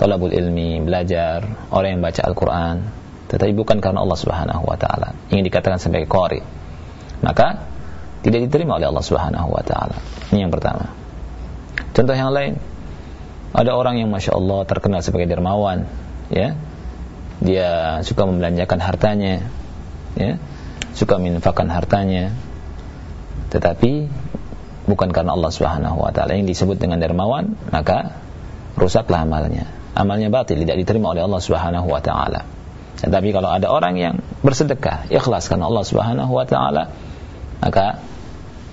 talabul ilmi, belajar, orang yang baca Al-Qur'an, tetapi bukan karena Allah Subhanahu wa taala ingin dikatakan sebagai qari. Maka tidak diterima oleh Allah Subhanahu wa taala. Ini yang pertama. Contoh yang lain ada orang yang masya Allah terkenal sebagai dermawan ya dia suka membelanjakan hartanya ya. Suka menginfakkan hartanya. Tetapi bukan karena Allah Subhanahu wa taala. Yang disebut dengan dermawan maka rusaklah amalnya. Amalnya batil tidak diterima oleh Allah Subhanahu wa taala. Tetapi kalau ada orang yang bersedekah ikhlas karena Allah Subhanahu wa taala maka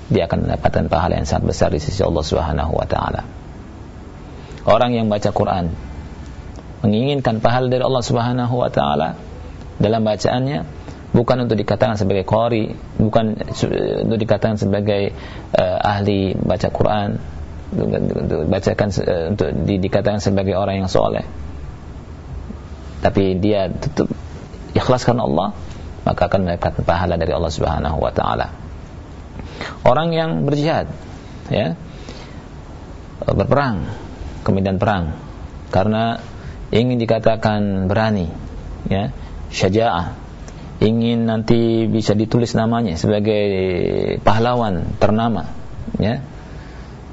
dia akan mendapatkan pahala yang sangat besar di sisi Allah Subhanahu wa taala. Orang yang baca Quran menginginkan pahala dari Allah Subhanahu wa taala dalam bacaannya bukan untuk dikatakan sebagai qari, bukan untuk dikatakan sebagai uh, ahli baca Quran, untuk bacakan uh, untuk di, dikatakan sebagai orang yang soleh. Tapi dia tetap ikhlas karena Allah, maka akan mendapatkan pahala dari Allah Subhanahu wa taala. Orang yang berjihad ya berperang kemudian perang karena ingin dikatakan berani ya syaja'ah. Ingin nanti bisa ditulis namanya sebagai pahlawan ternama ya.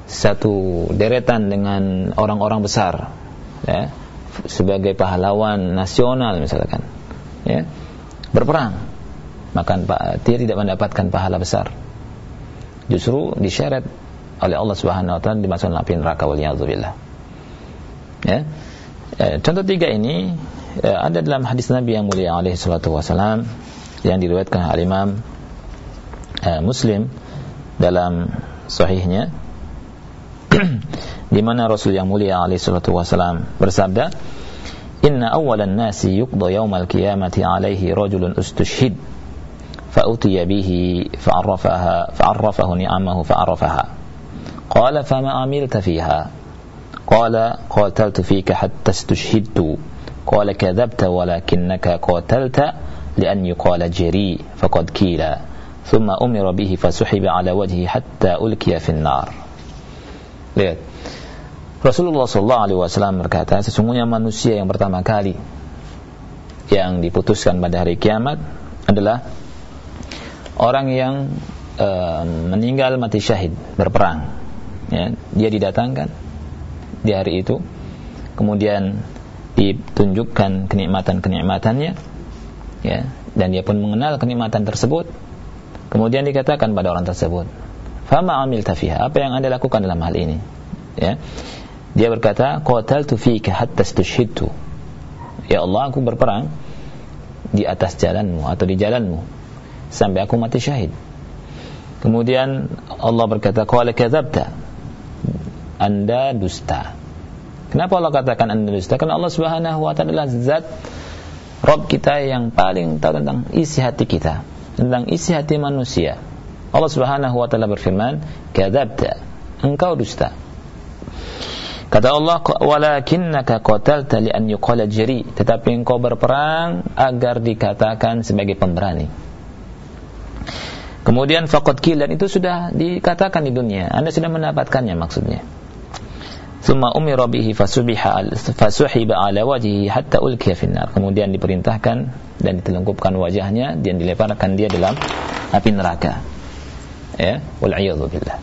Satu deretan dengan orang-orang besar ya sebagai pahlawan nasional misalkan ya. Berperang maka dia tidak mendapatkan pahala besar. Justru disyarat oleh Allah Subhanahu wa taala dimasukkan api neraka wal ya contoh tiga ini Ya, ada dalam hadis Nabi yang mulia alaihi salatu wasalam yang diriwayatkan oleh Imam uh, Muslim dalam sahihnya (clears throat) di mana Rasul yang mulia alaihi salatu wasalam bersabda Inna awalan nasi yuqda yawmal qiyamati alaihi rajulun ustushhid فأتي به فعرفها فعرفه نعمه فعرفها قال فما عملت فيها قال قاتلت فيك حتى استشهدت قال كذبت ولكنك قاتلت لأن يقال جري فقد كيلا ثم أمر به فسحب على وجهه حتى ألقي في النار lihat Rasulullah Sallallahu Alaihi Wasallam berkata sesungguhnya manusia yang pertama kali yang diputuskan pada hari kiamat adalah orang yang uh, meninggal mati syahid berperang ya, dia didatangkan di hari itu kemudian ditunjukkan kenikmatan-kenikmatannya ya dan dia pun mengenal kenikmatan tersebut kemudian dikatakan pada orang tersebut fama amil tafiha apa yang anda lakukan dalam hal ini? Ya dia berkata qataltu fika hatta stushhidtu ya Allah aku berperang di atas jalanmu atau di jalanmu sampai aku mati syahid. Kemudian Allah berkata qala kadzabta anda dusta Kenapa Allah katakan anda dusta? Karena Allah Subhanahu wa taala zat Rob kita yang paling tahu tentang isi hati kita, tentang isi hati manusia. Allah Subhanahu wa taala berfirman, "Kadzabta." Engkau dusta. Kata Allah, "Walakinnaka qatalta li an yuqala jari." Tetapi engkau berperang agar dikatakan sebagai pemberani. Kemudian faqad kilan itu sudah dikatakan di dunia. Anda sudah mendapatkannya maksudnya. Thumma umira bihi fasubiha fasuhiba ala wajhihi hatta ulkiya finnar. Kemudian diperintahkan dan ditelungkupkan wajahnya dan dilemparkan dia dalam api neraka. Ya, wal billah.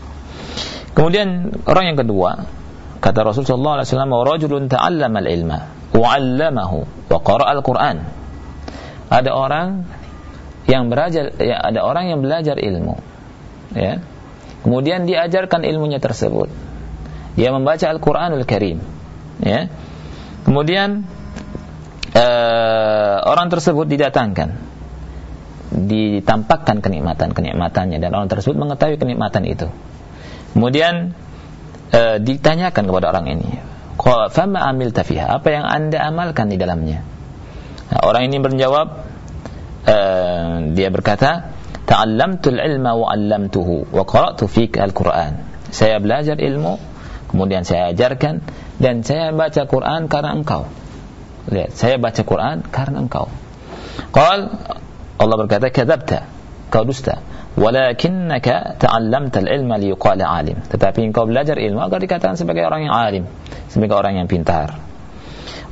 Kemudian orang yang kedua kata Rasulullah SAW rajulun ta'allama al-ilma wa 'allamahu wa qara'a al-Qur'an. Ada orang yang belajar ya, ada orang yang belajar ilmu ya. Kemudian diajarkan ilmunya tersebut dia membaca Al-Qur'anul Karim. Ya. Kemudian uh, orang tersebut didatangkan. Ditampakkan kenikmatan-kenikmatannya dan orang tersebut mengetahui kenikmatan itu. Kemudian uh, ditanyakan kepada orang ini fama amil tafiha apa yang anda amalkan di dalamnya? Nah, orang ini menjawab uh, dia berkata ta'allamtul ilma wa wa qara'tu fik al-Qur'an. Saya belajar ilmu kemudian saya ajarkan dan saya baca Quran karena engkau. Lihat saya baca Quran karena engkau. Qal Allah berkata kadzabta kau dusta. Walakinnaka ta'allamta al-ilma liyuqala alim. Tetapi engkau belajar ilmu agar dikatakan sebagai orang yang alim sebagai orang yang pintar.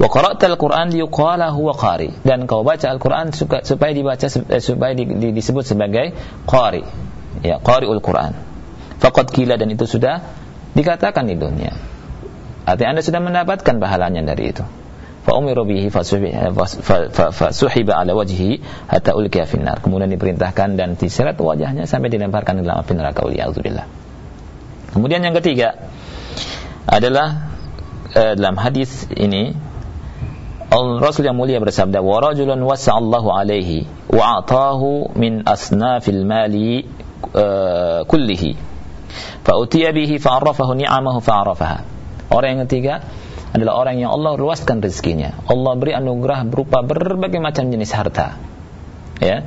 Wa qara'ta al-Qur'an liyuqala huwa qari. Dan kau baca Al-Qur'an supaya dibaca eh, supaya disebut sebagai qari. Ya qari'ul Qur'an. Faqad kila dan itu sudah Dikatakan di dunia. Artinya Anda sudah mendapatkan pahalanya dari itu. Fa umiru bihi fasuhiba eh, ala wajhi hatta ulqiya finnar. Kemudian diperintahkan dan diseret wajahnya sampai dilemparkan ke dalam api neraka waliyadzubillah. Kemudian yang ketiga adalah eh, dalam hadis ini Rasul yang mulia bersabda, "Wa rajulun wasa'allahu alaihi wa atahu min asnafil mali uh, kullihi." Fa utiya bihi fa'arafahu ni'amahu fa'arafaha orang yang ketiga adalah orang yang Allah luaskan rezekinya. Allah beri anugerah berupa berbagai macam jenis harta. Ya.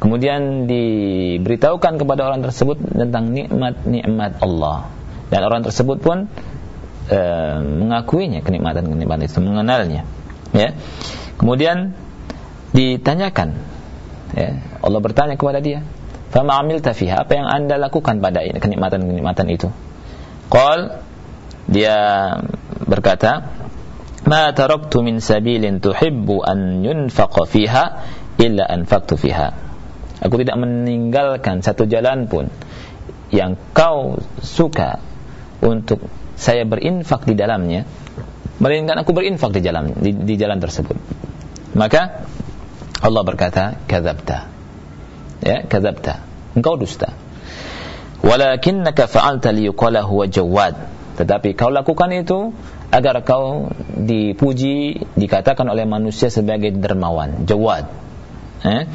Kemudian diberitahukan kepada orang tersebut tentang nikmat-nikmat Allah. Dan orang tersebut pun e, mengakuinya kenikmatan-kenikmatan itu, mengenalnya. Ya. Kemudian ditanyakan ya, Allah bertanya kepada dia, "Fama amilta fiha?" Apa yang Anda lakukan pada kenikmatan-kenikmatan itu? Qal dia berkata ma taraktu min sabilin tuhibbu an yunfaqa fiha illa anfaqtu fiha aku tidak meninggalkan satu jalan pun yang kau suka untuk saya berinfak di dalamnya melainkan aku berinfak di jalan di, di jalan tersebut maka Allah berkata kadzabta ya kadzabta engkau dusta walakinnaka fa'alta liyuqala huwa jawad tetapi kau lakukan itu agar kau dipuji, dikatakan oleh manusia sebagai dermawan, jawad. Eh?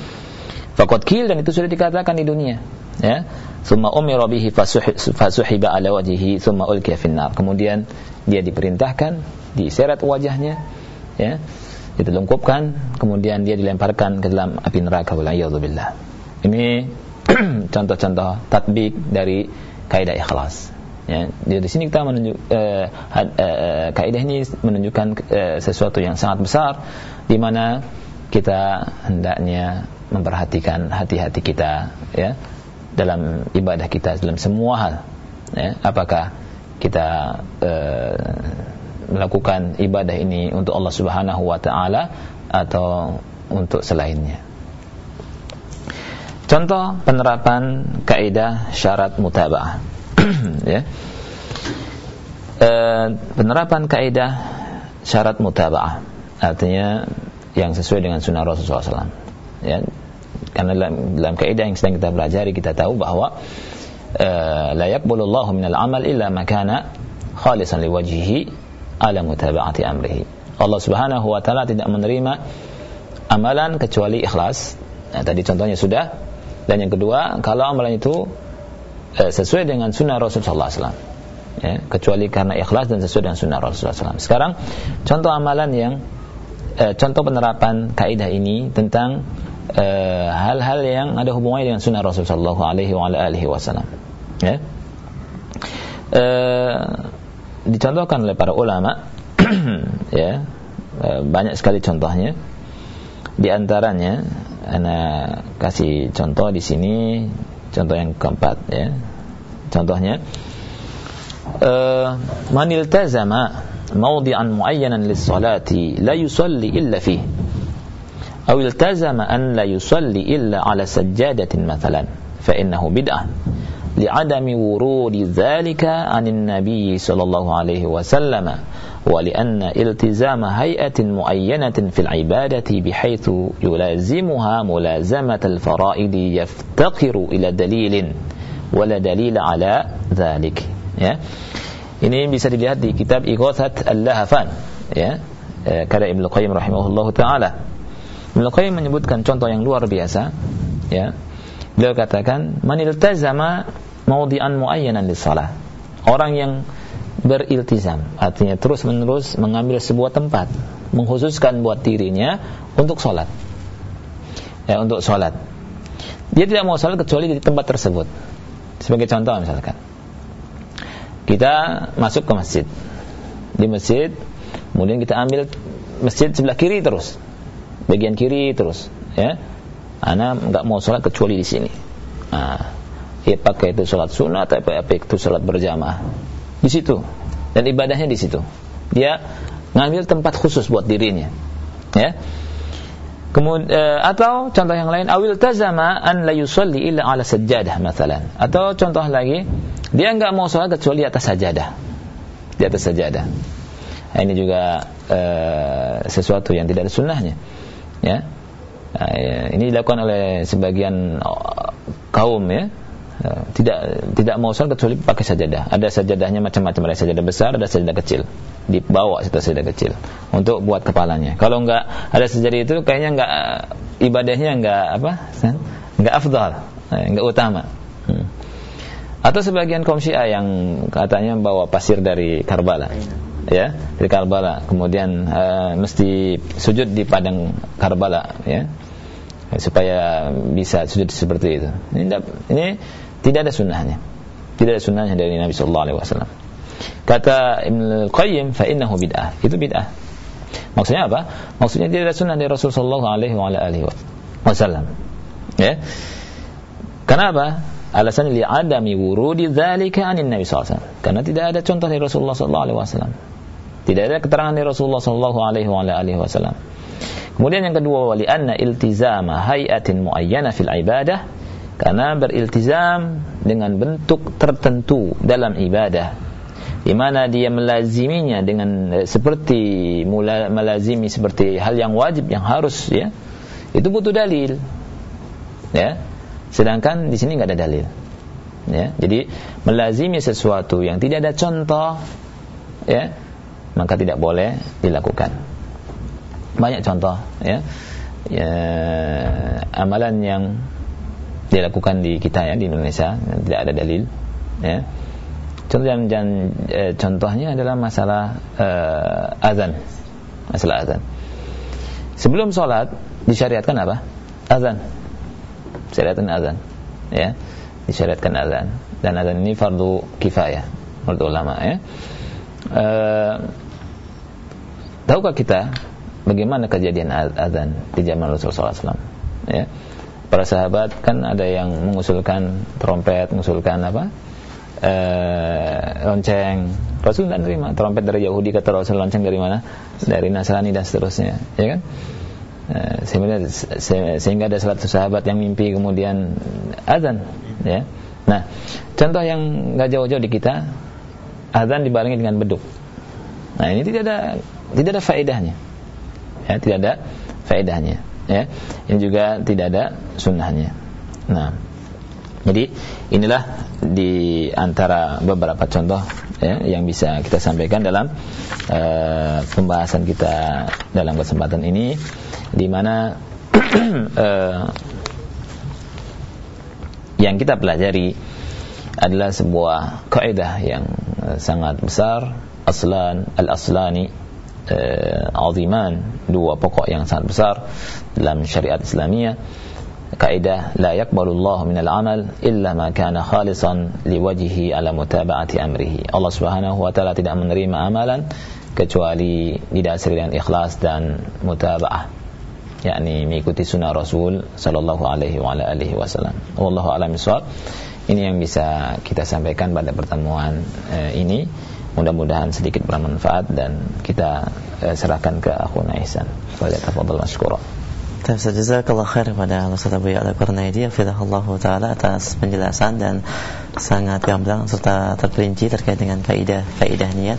Fakot kil dan itu sudah dikatakan di dunia. Ya. Summa umira bihi fasuhiba ala wajhihi summa ulqiya finnar. Kemudian dia diperintahkan, diseret wajahnya, ya. Ditelungkupkan, kemudian dia dilemparkan ke dalam api neraka wal billah. Ini (clears throat) contoh-contoh tatbik dari kaidah ikhlas. Ya, di sini kita menunjuk uh, uh, kaidah ini menunjukkan uh, sesuatu yang sangat besar di mana kita hendaknya memperhatikan hati-hati kita ya dalam ibadah kita dalam semua hal ya apakah kita uh, melakukan ibadah ini untuk Allah Subhanahu wa taala atau untuk selainnya contoh penerapan kaidah syarat mutaba'ah. (clears throat) Ya. E, penerapan kaidah syarat mutaba'ah. Artinya yang sesuai dengan sunnah Rasulullah SAW ya. Karena dalam, dalam kaidah yang sedang kita pelajari kita tahu bahwa e, la yaqbalullahu minal amal illa makana khalisan liwajhihi ala mutaba'ati amrihi. Allah Subhanahu wa taala tidak menerima amalan kecuali ikhlas. Nah, tadi contohnya sudah dan yang kedua kalau amalan itu eh, sesuai dengan sunnah Rasulullah SAW ya, kecuali karena ikhlas dan sesuai dengan sunnah Rasulullah SAW sekarang contoh amalan yang eh, contoh penerapan kaidah ini tentang eh, hal-hal eh, yang ada hubungannya dengan sunnah Rasulullah SAW ya. eh, dicontohkan oleh para ulama (clears throat) ya eh, banyak sekali contohnya. Di antaranya ana kasih contoh di sini Contoh yang keempat ya. Contohnya uh, man iltazama mawdi'an muayyanan lis-salati la yusalli illa fih أو التزم أن لا يصلي إلا على سجادة مثلا فإنه بدعة لعدم ورود ذلك عن النبي صلى الله عليه وسلم ولأن التزام هيئة معينة في العبادة بحيث يلازمها ملازمة الفرائض يفتقر إلى دليل ولا دليل على ذلك ya. Ini bisa dilihat di kitab Ighathat Al-Lahafan ya. E, karya Ibnu Qayyim rahimahullahu taala. Ibnu Qayyim menyebutkan contoh yang luar biasa ya. Beliau katakan man iltazama mawdi'an muayyanan lis-shalah. Orang yang beriltizam. Artinya terus menerus mengambil sebuah tempat mengkhususkan buat dirinya untuk sholat. Ya untuk sholat. Dia tidak mau sholat kecuali di tempat tersebut. Sebagai contoh misalkan. Kita masuk ke masjid. Di masjid kemudian kita ambil masjid sebelah kiri terus. Bagian kiri terus ya. Anak nggak mau sholat kecuali di sini. Nah, ya pakai itu sholat sunnah atau pakai itu sholat berjamaah di situ dan ibadahnya di situ. Dia ngambil tempat khusus buat dirinya. Ya. Kemudian uh, atau contoh yang lain awil tazama an la yusalli illa ala sajjadah masalan. Atau contoh lagi dia enggak mau sholat kecuali atas sajadah. Di atas sajadah. Nah, ini juga uh, sesuatu yang tidak ada sunnahnya ya nah, ya, ini dilakukan oleh sebagian kaum ya tidak tidak mau sholat kecuali pakai sajadah. Ada sajadahnya macam-macam, ada sajadah besar, ada sajadah kecil. Dibawa satu sajadah kecil untuk buat kepalanya. Kalau enggak ada sajadah itu kayaknya enggak ibadahnya enggak apa? Enggak afdal, enggak utama. Hmm. Atau sebagian kaum Syiah yang katanya bawa pasir dari Karbala. Ya, dari Karbala. Kemudian uh, mesti sujud di padang Karbala, ya. Supaya bisa sujud seperti itu. Ini, ini tidak ada sunnahnya. Tidak ada sunnahnya dari Nabi sallallahu alaihi wasallam. Kata Ibn Al-Qayyim fa innahu bid'ah. Itu bid'ah. Maksudnya apa? Maksudnya tidak ada sunnah dari Rasul sallallahu alaihi wasallam. Ya. Kenapa? Alasan li adami wurudi dzalika anin Nabi sallallahu alaihi wasallam. Karena tidak ada contoh dari Rasulullah sallallahu alaihi wasallam. Tidak ada keterangan dari Rasulullah sallallahu alaihi wasallam. Kemudian yang kedua wali anna iltizama hayatin muayyana fil ibadah karena beriltizam dengan bentuk tertentu dalam ibadah. Di mana dia melaziminya dengan eh, seperti mula, melazimi seperti hal yang wajib yang harus ya. Itu butuh dalil ya. Sedangkan di sini nggak ada dalil ya. Jadi melazimi sesuatu yang tidak ada contoh ya maka tidak boleh dilakukan. Banyak contoh ya, ya amalan yang dilakukan di kita ya di Indonesia tidak ada dalil ya. Contoh dan, dan e, contohnya adalah masalah e, azan masalah azan. Sebelum sholat disyariatkan apa? Azan. Syariatkan azan ya. Disyariatkan azan. Dan azan ini fardu kifayah menurut ulama ya. E, tahukah kita bagaimana kejadian azan di zaman Rasulullah SAW ya para sahabat kan ada yang mengusulkan trompet, mengusulkan apa? E, lonceng. Rasul tidak terima trompet dari Yahudi kata Rasul lonceng dari mana? Dari Nasrani dan seterusnya, ya kan? E, sehingga, sehingga ada satu sahabat yang mimpi kemudian azan, ya. Nah, contoh yang nggak jauh-jauh di kita, azan dibarengi dengan beduk. Nah, ini tidak ada tidak ada faedahnya. Ya, tidak ada faedahnya ya ini juga tidak ada sunnahnya. Nah jadi inilah di antara beberapa contoh ya, yang bisa kita sampaikan dalam uh, pembahasan kita dalam kesempatan ini di mana uh, (clears throat) yang kita pelajari adalah sebuah kaidah yang uh, sangat besar aslan al-aslani aziman dua pokok yang sangat besar dalam syariat Islamiyah kaidah la yaqbalullahu minal amal illa ma kana khalisan liwajhihi ala mutaba'ati amrihi. Allah Subhanahu wa taala tidak menerima amalan kecuali didasari dengan ikhlas dan mutaba'ah yakni mengikuti sunnah Rasul sallallahu alaihi wa alihi wasallam. Wallahu alam ini yang bisa kita sampaikan pada pertemuan eh, ini. Mudah-mudahan sedikit bermanfaat dan kita eh, serahkan ke akhuna Ihsan. Wa tafadhal masykurah Jazakallah khair kepada Ustaz Abu Ya'la Qurnaidi Hafizahullah Ta'ala atas penjelasan dan sangat gamblang serta terperinci terkait dengan kaidah-kaidah niat.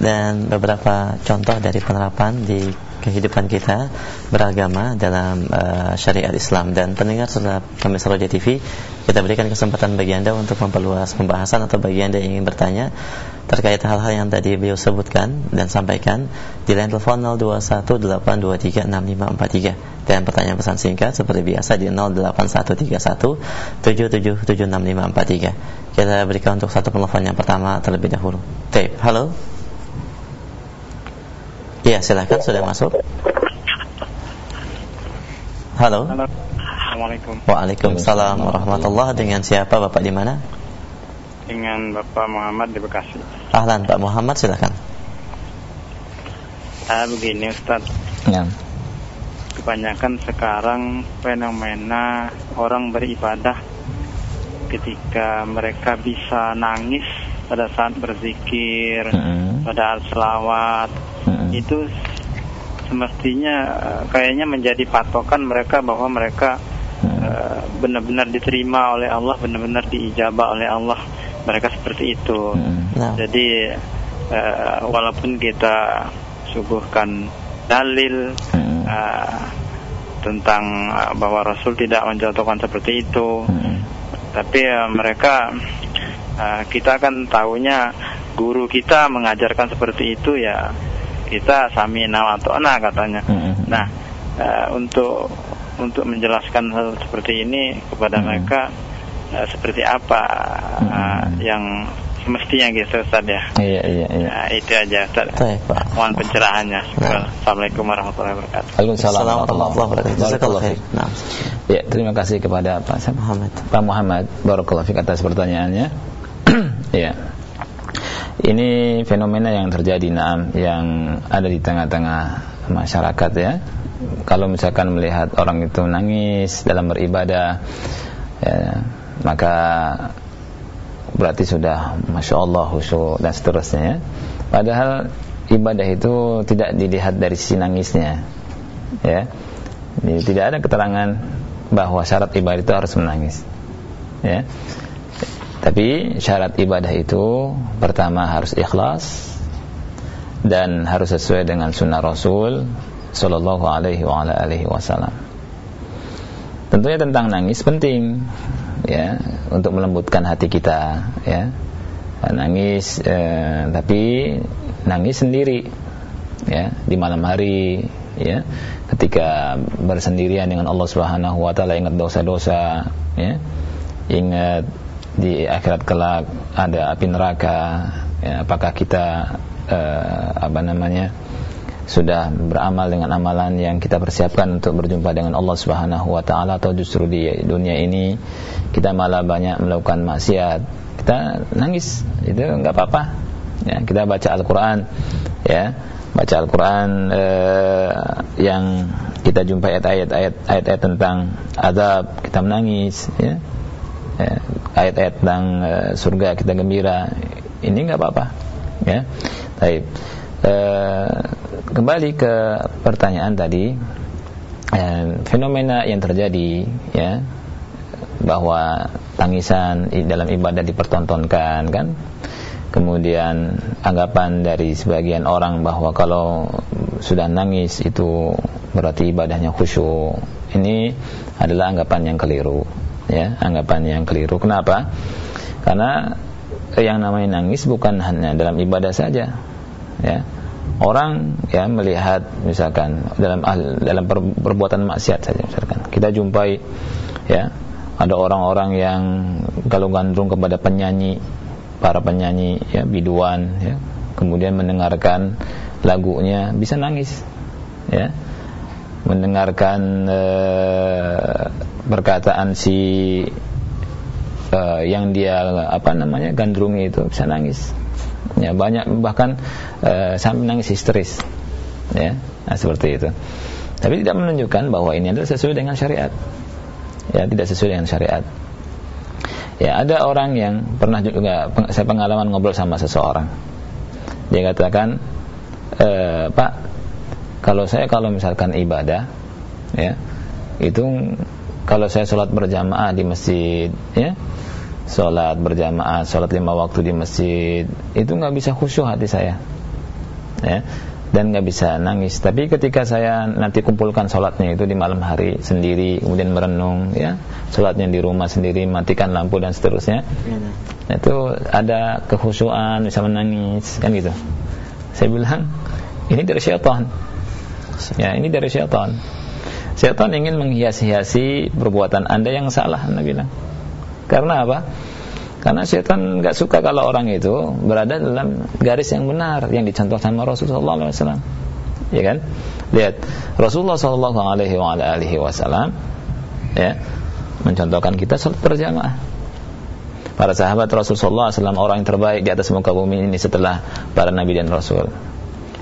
Dan beberapa contoh dari penerapan di kehidupan kita beragama dalam uh, syariat Islam. Dan pendengar setelah pemirsa Roja TV kita berikan kesempatan bagi Anda untuk memperluas pembahasan atau bagi Anda yang ingin bertanya terkait hal-hal yang tadi beliau sebutkan dan sampaikan di line telepon 0218236543 dan pertanyaan pesan singkat seperti biasa di 08131776543 kita berikan untuk satu penelpon yang pertama terlebih dahulu. Tape halo Iya, silakan sudah masuk. Halo. Halo. Assalamualaikum. Waalaikumsalam warahmatullahi Dengan siapa Bapak di mana? Dengan Bapak Muhammad di Bekasi. Ahlan Pak Muhammad silakan. Ah begini Ustaz. Ya. Kebanyakan sekarang fenomena orang beribadah ketika mereka bisa nangis pada saat berzikir, -hmm. pada selawat, hmm. itu semestinya uh, kayaknya menjadi patokan mereka bahwa mereka hmm. uh, benar-benar diterima oleh Allah, benar-benar diijabah oleh Allah. Mereka seperti itu. Hmm. Nah. Jadi uh, walaupun kita suguhkan dalil hmm. uh, tentang uh, bahwa Rasul tidak mencontohkan seperti itu. Hmm. Tapi uh, mereka uh, kita kan tahunya guru kita mengajarkan seperti itu ya kita sami atau anak katanya. Hmm. Nah, uh, untuk untuk menjelaskan hal seperti ini kepada hmm. mereka uh, seperti apa uh, yang semestinya gitu Ustaz ya. Iya iya iya. Nah, itu aja Ustaz. Baik, Pak. Mohon pencerahannya. Nah. Assalamualaikum warahmatullahi wabarakatuh. Waalaikumsalam warahmatullahi wabarakatuh. Nah. Ya, terima kasih kepada Pak Muhammad. Pak Muhammad Barakallahu fik atas pertanyaannya. (clears throat) ya. Ini fenomena yang terjadi naam yang ada di tengah-tengah masyarakat ya. Kalau misalkan melihat orang itu nangis dalam beribadah ya, maka berarti sudah masya Allah khusyuk dan seterusnya ya. Padahal ibadah itu tidak dilihat dari sisi nangisnya, ya. Jadi, tidak ada keterangan bahwa syarat ibadah itu harus menangis, ya. Tapi syarat ibadah itu pertama harus ikhlas dan harus sesuai dengan sunnah Rasul Sallallahu Alaihi Wasallam. Tentunya tentang nangis penting, ya untuk melembutkan hati kita ya. Nangis eh, tapi nangis sendiri ya di malam hari ya. Ketika bersendirian dengan Allah Subhanahu wa taala ingat dosa-dosa ya. Ingat di akhirat kelak ada api neraka ya, apakah kita eh, apa namanya sudah beramal dengan amalan yang kita persiapkan untuk berjumpa dengan Allah Subhanahu wa taala atau justru di dunia ini kita malah banyak melakukan maksiat? Kita nangis itu enggak apa-apa. Ya kita baca Al-Qur'an ya baca Al-Qur'an eh, yang kita jumpai ayat-ayat ayat-ayat tentang azab kita menangis ya, ya ayat-ayat tentang eh, surga kita gembira ini enggak apa-apa ya. Baik. Eh, kembali ke pertanyaan tadi eh, fenomena yang terjadi ya bahwa tangisan dalam ibadah dipertontonkan kan? Kemudian anggapan dari sebagian orang bahwa kalau sudah nangis itu berarti ibadahnya khusyuk. Ini adalah anggapan yang keliru ya anggapan yang keliru. Kenapa? Karena yang namanya nangis bukan hanya dalam ibadah saja ya. Orang ya melihat misalkan dalam dalam perbuatan maksiat saja misalkan. Kita jumpai ya ada orang-orang yang kalau gandrung kepada penyanyi para penyanyi ya biduan ya kemudian mendengarkan lagunya bisa nangis ya mendengarkan uh, perkataan si uh, yang dia apa namanya gandrungi itu bisa nangis. Ya banyak bahkan e, sampai nangis histeris. Ya nah, seperti itu. Tapi tidak menunjukkan bahwa ini adalah sesuai dengan syariat. Ya tidak sesuai dengan syariat. Ya ada orang yang pernah juga saya pengalaman ngobrol sama seseorang. Dia katakan e, pak kalau saya kalau misalkan ibadah ya itu kalau saya sholat berjamaah di masjid ya sholat berjamaah, sholat lima waktu di masjid, itu nggak bisa khusyuk hati saya, ya, dan nggak bisa nangis. Tapi ketika saya nanti kumpulkan sholatnya itu di malam hari sendiri, kemudian merenung, ya, sholatnya di rumah sendiri, matikan lampu dan seterusnya, ya. itu ada kekhusyuan, bisa menangis, kan gitu. Saya bilang, ini dari syaitan, ya, ini dari syaitan. Syaitan ingin menghias-hiasi perbuatan anda yang salah, anda bilang karena apa? Karena setan nggak suka kalau orang itu berada dalam garis yang benar yang dicontohkan sama Rasulullah SAW. Ya kan? Lihat Rasulullah Shallallahu Alaihi Wasallam ya mencontohkan kita sholat berjamaah. Para sahabat Rasulullah SAW orang yang terbaik di atas muka bumi ini setelah para nabi dan rasul.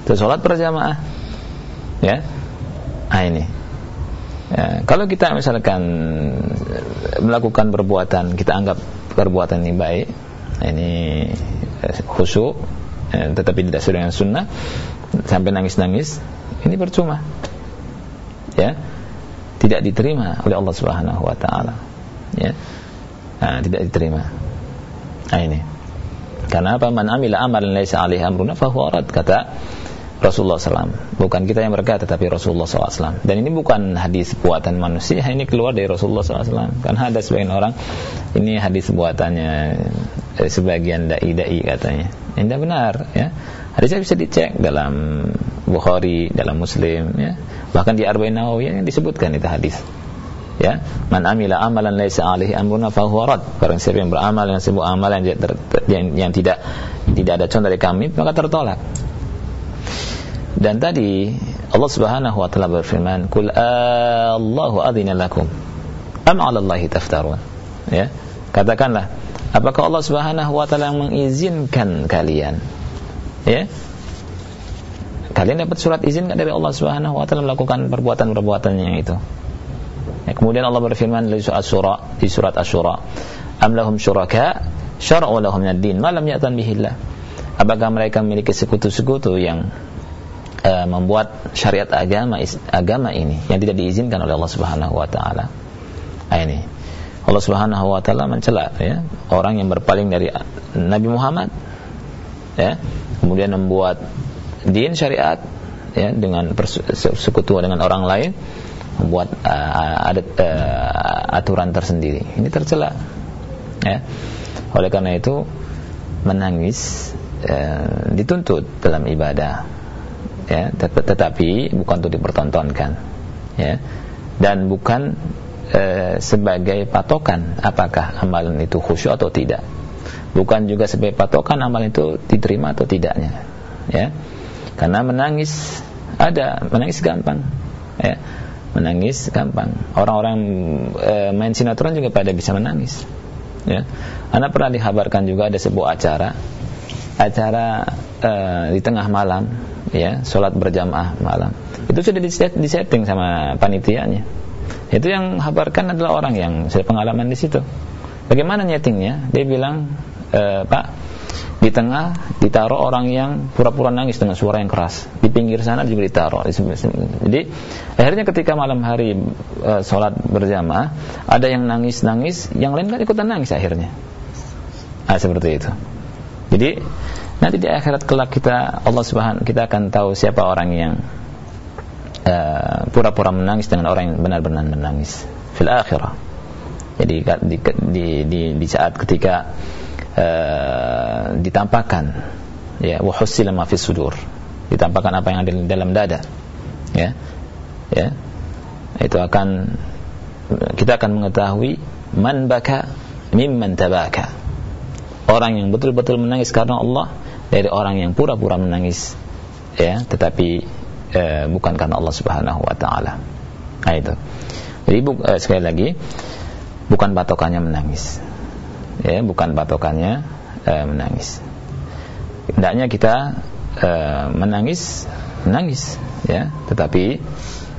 Itu sholat berjamaah. Ya, nah ini Ya, kalau kita misalkan melakukan perbuatan kita anggap perbuatan ini baik, ini eh, khusyuk, eh, tetapi tidak sesuai dengan sunnah, sampai nangis-nangis, ini percuma. Ya, tidak diterima oleh Allah Subhanahu Wa Taala. Ya, nah, tidak diterima. Nah ini. Karena apa? Man amila amalan laisa alaihi amruna fahuwa rad kata Rasulullah SAW bukan kita yang berkata tapi Rasulullah SAW dan ini bukan hadis buatan manusia (laughs) ini keluar dari Rasulullah SAW kan ada sebagian orang ini hadis buatannya eh, sebagian dai-dai katanya. Ini tidak benar ya. Hadisnya bisa dicek dalam Bukhari dalam Muslim ya. Bahkan di Arba'in Nawawi yang disebutkan itu hadis ya. Man amila amalan laisa alaihi amruna fa huwa rad. Barang siapa yang beramal yang sebuah amalan yang, yang, yang tidak tidak ada contoh dari kami maka tertolak dan tadi Allah Subhanahu wa taala berfirman, "Qul Allahu adzina lakum am 'ala Allahi taftarun." Ya. Katakanlah, apakah Allah Subhanahu wa taala mengizinkan kalian? Ya. Kalian dapat surat izin dari Allah Subhanahu wa taala melakukan perbuatan-perbuatannya itu. Ya, kemudian Allah berfirman di surat Asy-Syura, di surat Asy-Syura, "Am lahum syuraka syar'u lahum ad-din ma lam ya'tan bihillah." Apakah mereka memiliki sekutu-sekutu yang uh, membuat syariat agama agama ini yang tidak diizinkan oleh Allah Subhanahu wa taala. Nah, ini. Allah Subhanahu wa taala mencela ya orang yang berpaling dari Nabi Muhammad ya kemudian membuat din syariat ya dengan sekutu dengan orang lain membuat uh, adat uh, aturan tersendiri. Ini tercela ya. Oleh karena itu menangis dituntut dalam ibadah ya. Tetapi bukan untuk dipertontonkan ya. Dan bukan e, sebagai patokan apakah amalan itu khusyuk atau tidak. Bukan juga sebagai patokan amalan itu diterima atau tidaknya ya. Karena menangis ada menangis gampang ya. Menangis gampang. Orang-orang e, main sinetron juga pada bisa menangis ya. Anda pernah dikabarkan juga ada sebuah acara acara e, di tengah malam ya sholat berjamaah malam. Itu sudah disetting sama panitianya. Itu yang habarkan adalah orang yang sudah pengalaman di situ. Bagaimana nyetingnya? Dia bilang e, pak di tengah ditaruh orang yang pura-pura nangis dengan suara yang keras. Di pinggir sana juga ditaruh. Jadi akhirnya ketika malam hari e, sholat berjamaah ada yang nangis-nangis yang lain kan ikutan nangis akhirnya. Nah, seperti itu. Jadi Nanti di akhirat kelak kita Allah Subhanahu kita akan tahu siapa orang yang uh, pura-pura uh, menangis dengan orang yang benar-benar menangis fil akhirah. Jadi di, di, di, di saat ketika uh, ditampakkan ya ma fi sudur. Ditampakkan apa yang ada di dalam dada. Ya. Ya. Itu akan kita akan mengetahui man baka mimman tabaka. Orang yang betul-betul menangis karena Allah dari orang yang pura-pura menangis ya tetapi e, bukan karena Allah Subhanahu wa taala. Nah itu. Jadi bu, e, sekali lagi bukan patokannya menangis. Ya, bukan patokannya e, menangis. Hendaknya kita e, menangis menangis ya, tetapi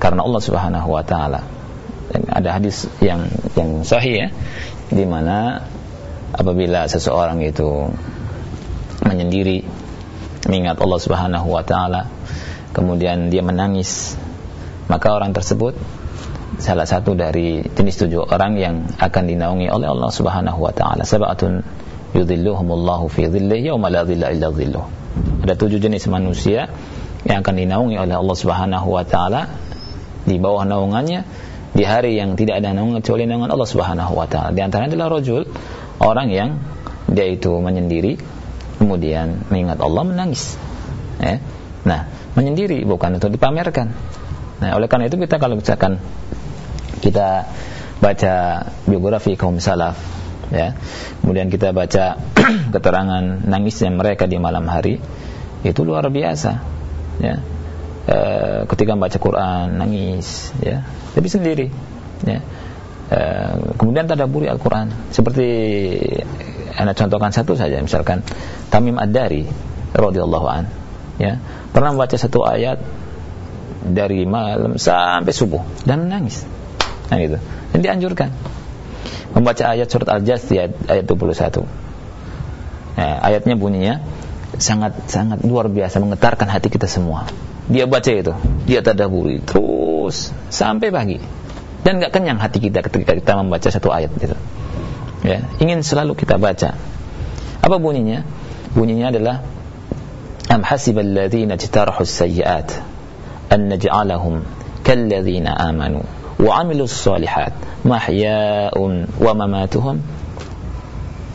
karena Allah Subhanahu wa taala. Ada hadis yang yang sahih ya di mana apabila seseorang itu menyendiri mengingat Allah Subhanahu wa taala. Kemudian dia menangis. Maka orang tersebut salah satu dari jenis tujuh orang yang akan dinaungi oleh Allah Subhanahu wa taala. Sabatun yudhilluhumullahu fi dhillihi yauma la dhilla illa dhilluh. Ada tujuh jenis manusia yang akan dinaungi oleh Allah Subhanahu wa taala. Di bawah naungannya di hari yang tidak ada naungan kecuali naungan Allah Subhanahu wa taala. Di antaranya adalah rajul orang yang dia itu menyendiri kemudian mengingat Allah menangis. Ya. nah menyendiri bukan untuk dipamerkan. Nah oleh karena itu kita kalau misalkan kita baca biografi kaum salaf ya. Kemudian kita baca (clears throat) keterangan nangisnya mereka di malam hari itu luar biasa ya. E, ketika membaca Quran nangis ya. Tapi sendiri ya. E, kemudian tadaburi Al-Quran. Seperti anda contohkan satu saja misalkan Tamim Ad-Dari radhiyallahu an ya. Pernah membaca satu ayat dari malam sampai subuh dan menangis. Nah gitu. Dan dianjurkan. Membaca ayat surat Al-Jasiyah ayat 21 nah, ayatnya bunyinya sangat sangat luar biasa menggetarkan hati kita semua. Dia baca itu dia tadaburi terus sampai pagi. Dan nggak kenyang hati kita ketika kita membaca satu ayat itu ya ingin selalu kita baca. Apa bunyinya? Bunyinya adalah am hasibal ladzina jtarahu sayyi'at an naj'alahum kalladzina amanu wa 'amilus solihat mahya'un wa mamatuhum.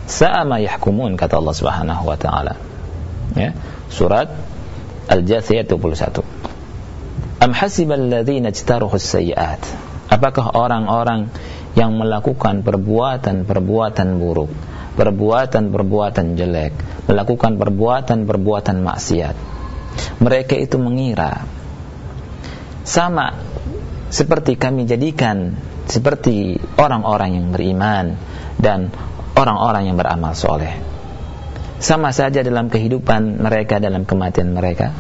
Sa'a ma yahkumun kata Allah Subhanahu wa taala. Ya surat Al-Jathiyah 21 Am hasibal ladzina ijtarahu sayyi'at Apakah orang-orang yang melakukan perbuatan-perbuatan buruk, perbuatan-perbuatan jelek, melakukan perbuatan-perbuatan maksiat. Mereka itu mengira sama seperti kami jadikan seperti orang-orang yang beriman dan orang-orang yang beramal soleh. Sama saja dalam kehidupan mereka, dalam kematian mereka.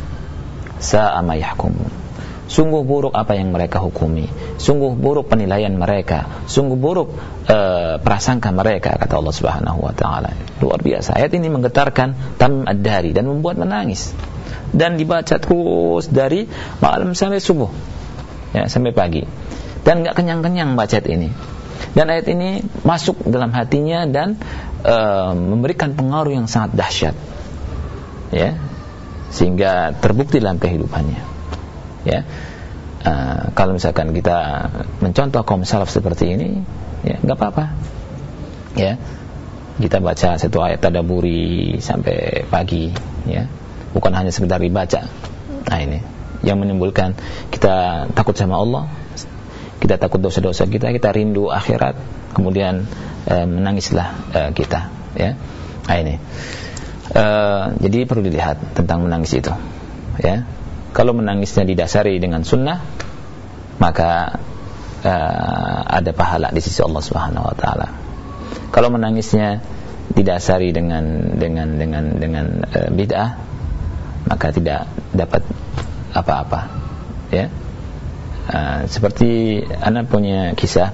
Sa'ama yahkumun Sungguh buruk apa yang mereka hukumi. Sungguh buruk penilaian mereka. Sungguh buruk e, prasangka mereka kata Allah Subhanahu wa taala. Luar biasa. Ayat ini menggetarkan Tamim Ad-Dari dan membuat menangis. Dan dibaca terus dari malam sampai subuh. Ya, sampai pagi. Dan nggak kenyang-kenyang baca ini. Dan ayat ini masuk dalam hatinya dan e, memberikan pengaruh yang sangat dahsyat. Ya. Sehingga terbukti dalam kehidupannya ya. Uh, kalau misalkan kita mencontoh kaum salaf seperti ini ya nggak apa-apa. Ya. Kita baca satu ayat tadaburi sampai pagi ya. Bukan hanya sekedar dibaca. Nah ini yang menimbulkan kita takut sama Allah kita takut dosa-dosa kita kita rindu akhirat kemudian uh, menangislah uh, kita ya. Nah ini. Jadi perlu dilihat tentang menangis itu ya kalau menangisnya didasari dengan sunnah maka uh, ada pahala di sisi Allah Subhanahu wa taala. Kalau menangisnya didasari dengan dengan dengan dengan uh, bid'ah maka tidak dapat apa-apa ya. Uh, seperti anak punya kisah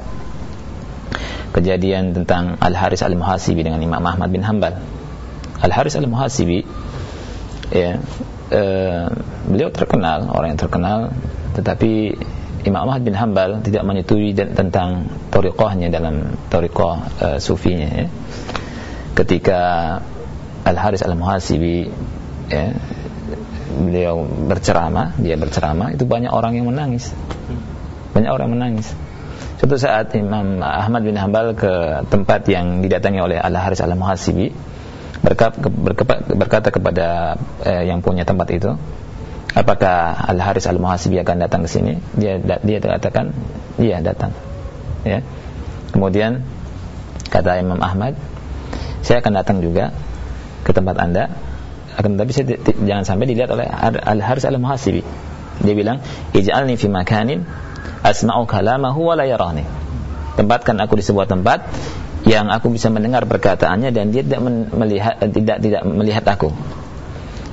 kejadian tentang Al Haris Al Muhasibi dengan Imam Ahmad bin Hambal. Al Haris Al Muhasibi ya Eh, beliau terkenal orang yang terkenal. Tetapi Imam Ahmad bin Hambal tidak menyetujui tentang toriqahnya dalam toriqah uh, sufinya ya. ketika Al Haris Al Muhasibi ya, beliau berceramah dia berceramah itu banyak orang yang menangis. Banyak orang menangis. Suatu saat Imam Ahmad bin Hambal ke tempat yang didatangi oleh Al Haris Al Muhasibi berkata kepada eh, yang punya tempat itu apakah Al Haris Al Muhasibi akan datang ke sini? Dia dia katakan iya datang. Ya. Kemudian kata Imam Ahmad saya akan datang juga ke tempat anda. Akan tapi saya jangan sampai dilihat oleh Al Haris Al Muhasibi dia bilang ij'alni fi makanin asma'u kalamahu wa la yarani. Tempatkan aku di sebuah tempat yang aku bisa mendengar perkataannya dan dia tidak melihat tidak tidak melihat aku.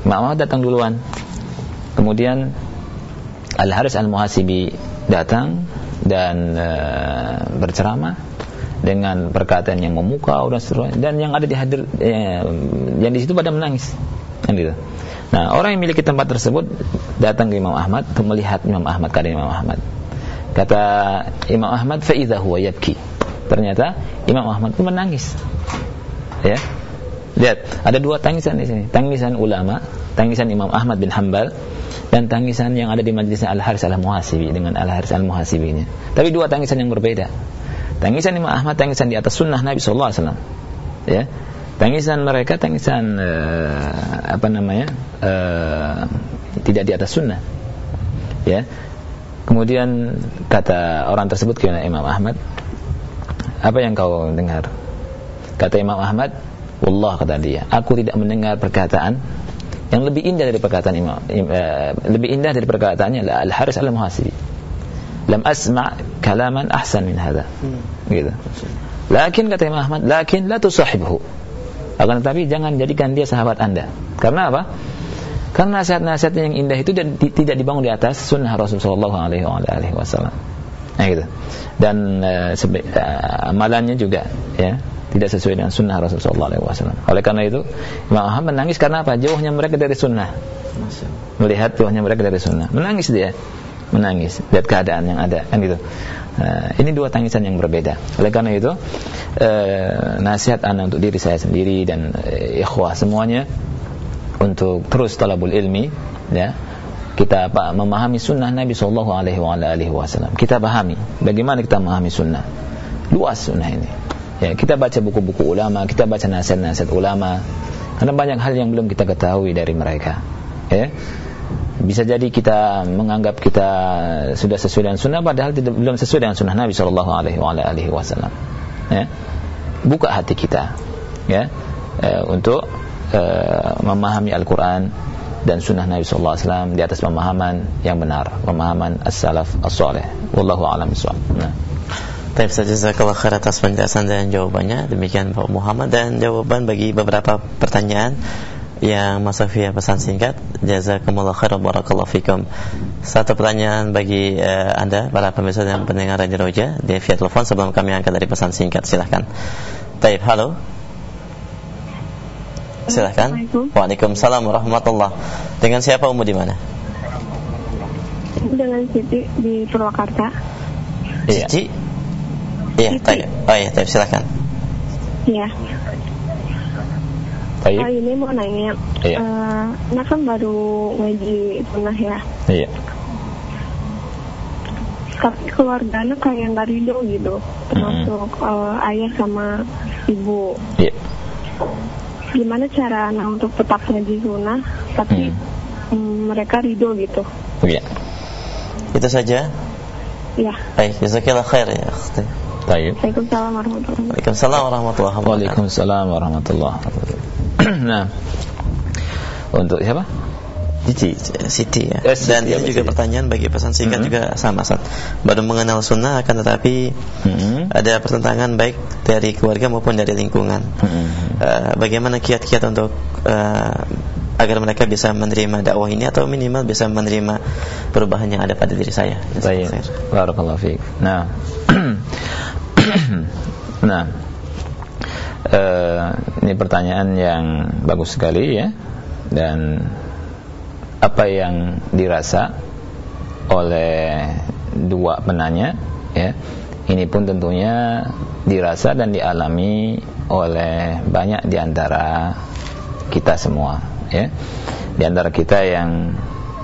Ma'amah datang duluan. Kemudian Al Haris Al Muhasibi datang dan uh, berceramah dengan perkataan yang memukau dan seterusnya dan yang ada di hadir eh, yang di situ pada menangis kan gitu. Nah, orang yang memiliki tempat tersebut datang ke Imam Ahmad untuk melihat Imam Ahmad keadaan Imam Ahmad. Kata Imam Ahmad, fa huwa yabki ternyata Imam Ahmad pun menangis. Ya. Lihat ada dua tangisan di sini. Tangisan ulama tangisan Imam Ahmad bin Hambal dan tangisan yang ada di majlis Al Haris Al Muhasibi dengan Al Haris Al Muhasibinya tapi dua tangisan yang berbeda. Tangisan Imam Ahmad tangisan di atas sunnah Nabi Sallallahu Alaihi Wasallam. Ya. Tangisan mereka tangisan uh, apa namanya uh, tidak di atas sunnah. Ya. Kemudian kata orang tersebut kepada Imam Ahmad apa yang kau dengar? Kata Imam Ahmad, Wallah kata dia, aku tidak mendengar perkataan yang lebih indah dari perkataan Imam, uh, lebih indah dari perkataannya Al Haris Al Muhasibi. Lam asma' kalaman ahsan min hada. Hmm. Gitu. Lakin kata Imam Ahmad, lakin la tusahibhu. Akan tetapi jangan jadikan dia sahabat Anda. Karena apa? Karena nasihat-nasihat yang indah itu tidak dibangun di atas sunnah Rasulullah SAW. Nah, gitu dan uh, uh, amalannya juga ya tidak sesuai dengan sunnah Rasulullah SAW. Oleh karena itu Imam Ahmad menangis karena apa? Jauhnya mereka dari sunnah. Melihat jauhnya mereka dari sunnah. Menangis dia, menangis. Lihat keadaan yang ada kan gitu. Uh, ini dua tangisan yang berbeda. Oleh karena itu uh, nasihat anda untuk diri saya sendiri dan uh, ikhwah semuanya untuk terus talabul ilmi ya kita apa memahami sunnah Nabi Shallallahu Alaihi Wasallam. Kita pahami bagaimana kita memahami sunnah. Luas sunnah ini. Ya kita baca buku-buku ulama kita baca nasihat-nasihat ulama. Karena banyak hal yang belum kita ketahui dari mereka. Ya. Bisa jadi kita menganggap kita sudah sesuai dengan sunnah padahal tidak, belum sesuai dengan sunnah Nabi Shallallahu Alaihi Wasallam. Ya. Buka hati kita. Ya. Eh, untuk eh, memahami Al-Quran dan sunnah Nabi Sallallahu Alaihi Wasallam di atas pemahaman yang benar, pemahaman as-salaf as-salih. Wallahu a'lam bishawab. Nah. Baik, jazakallah khair atas penjelasan dan jawabannya. Demikian Pak Muhammad dan jawaban bagi beberapa pertanyaan yang masuk pesan singkat. Jazakumullah khair barakallahu fikum. Satu pertanyaan bagi uh, Anda para pemirsa dan pendengar Radio Roja di via telepon sebelum kami angkat dari pesan singkat. Silahkan. Baik, halo. Silahkan. Waalaikumsalam warahmatullah. Dengan siapa umum di mana? Dengan Siti di Purwakarta. Iya. Siti? Iya, tanya. Oh iya, tanya, silakan. Iya. Baik. Oh, ini mau nanya. Iya. Uh, nah kan baru ngaji sunnah ya. Iya. Tapi keluarganya kayak nggak ridho gitu, termasuk mm -hmm. uh, ayah sama ibu. Iya gimana cara anak untuk tetap ngaji sunnah tapi hmm. mm, mereka ridho gitu iya itu saja ya baik jazakallah khair ya akhti Baik. Waalaikumsalam warahmatullahi wabarakatuh. Waalaikumsalam warahmatullahi wabarakatuh. Waalaikumsalam warahmatullahi wabarakatuh. (clears throat) nah, untuk siapa? Siti, Siti ya. Yes, Dan ya, ini juga pertanyaan bagi pesan singkat mm -hmm. juga sama saat baru mengenal sunnah akan tetapi mm -hmm. ada pertentangan baik dari keluarga maupun dari lingkungan. Mm -hmm. uh, bagaimana kiat-kiat untuk uh, agar mereka bisa menerima dakwah ini atau minimal bisa menerima perubahan yang ada pada diri saya. Baik. Barakallahu fiik. Nah. (coughs) nah. Uh, ini pertanyaan yang bagus sekali ya dan apa yang dirasa oleh dua penanya ya ini pun tentunya dirasa dan dialami oleh banyak di antara kita semua ya. Di antara kita yang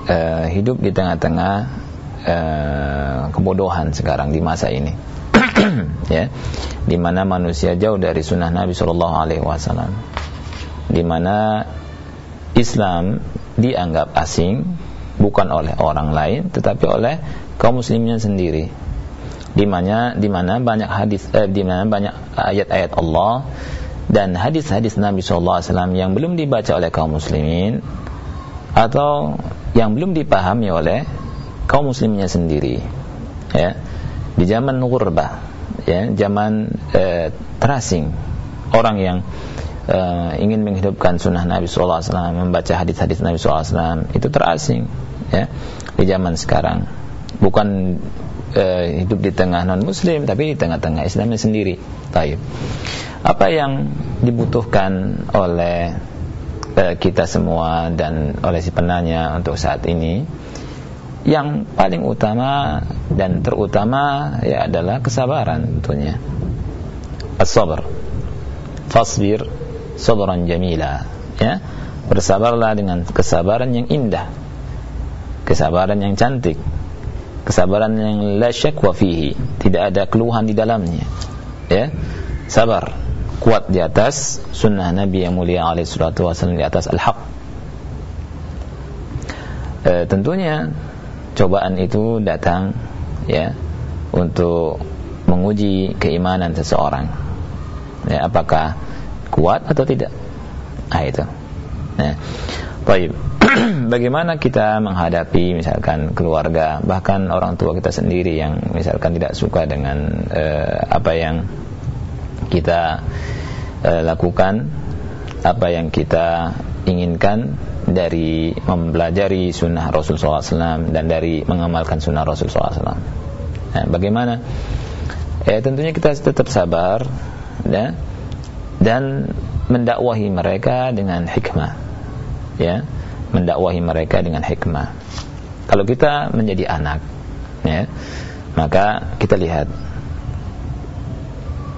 uh, hidup di tengah-tengah uh, kebodohan sekarang di masa ini (clears throat) ya. Di mana manusia jauh dari sunnah Nabi Shallallahu Alaihi Wasallam. Di mana Islam dianggap asing bukan oleh orang lain tetapi oleh kaum muslimnya sendiri. Di mana di mana banyak hadis eh, di mana banyak ayat-ayat Allah dan hadis-hadis Nabi SAW yang belum dibaca oleh kaum muslimin atau yang belum dipahami oleh kaum muslimnya sendiri ya. Di zaman ghurbah ya zaman eh, terasing orang yang uh, ingin menghidupkan sunnah Nabi SAW membaca hadis-hadis Nabi SAW itu terasing ya di zaman sekarang. Bukan uh, hidup di tengah non Muslim tapi di tengah-tengah Islamnya sendiri. Taib. Apa yang dibutuhkan oleh uh, kita semua dan oleh si penanya untuk saat ini? Yang paling utama dan terutama ya adalah kesabaran tentunya. As-sabr. Fasbir sabran jamila. Ya? Bersabarlah dengan kesabaran yang indah. Kesabaran yang cantik. Kesabaran yang la syakwa fihi. Tidak ada keluhan di dalamnya. Ya? Sabar. Kuat di atas sunnah Nabi yang mulia alaihi salatu wasallam di atas al-haq. E, tentunya cobaan itu datang ya untuk menguji keimanan seseorang. Ya apakah kuat atau tidak nah itu nah baik (clears throat) bagaimana kita menghadapi misalkan keluarga bahkan orang tua kita sendiri yang misalkan tidak suka dengan uh, apa yang kita uh, lakukan apa yang kita inginkan dari mempelajari sunnah Rasul SAW dan dari mengamalkan sunnah Rasul SAW. Nah, bagaimana? Eh, tentunya kita tetap sabar, ya, dan mendakwahi mereka dengan hikmah ya mendakwahi mereka dengan hikmah kalau kita menjadi anak ya maka kita lihat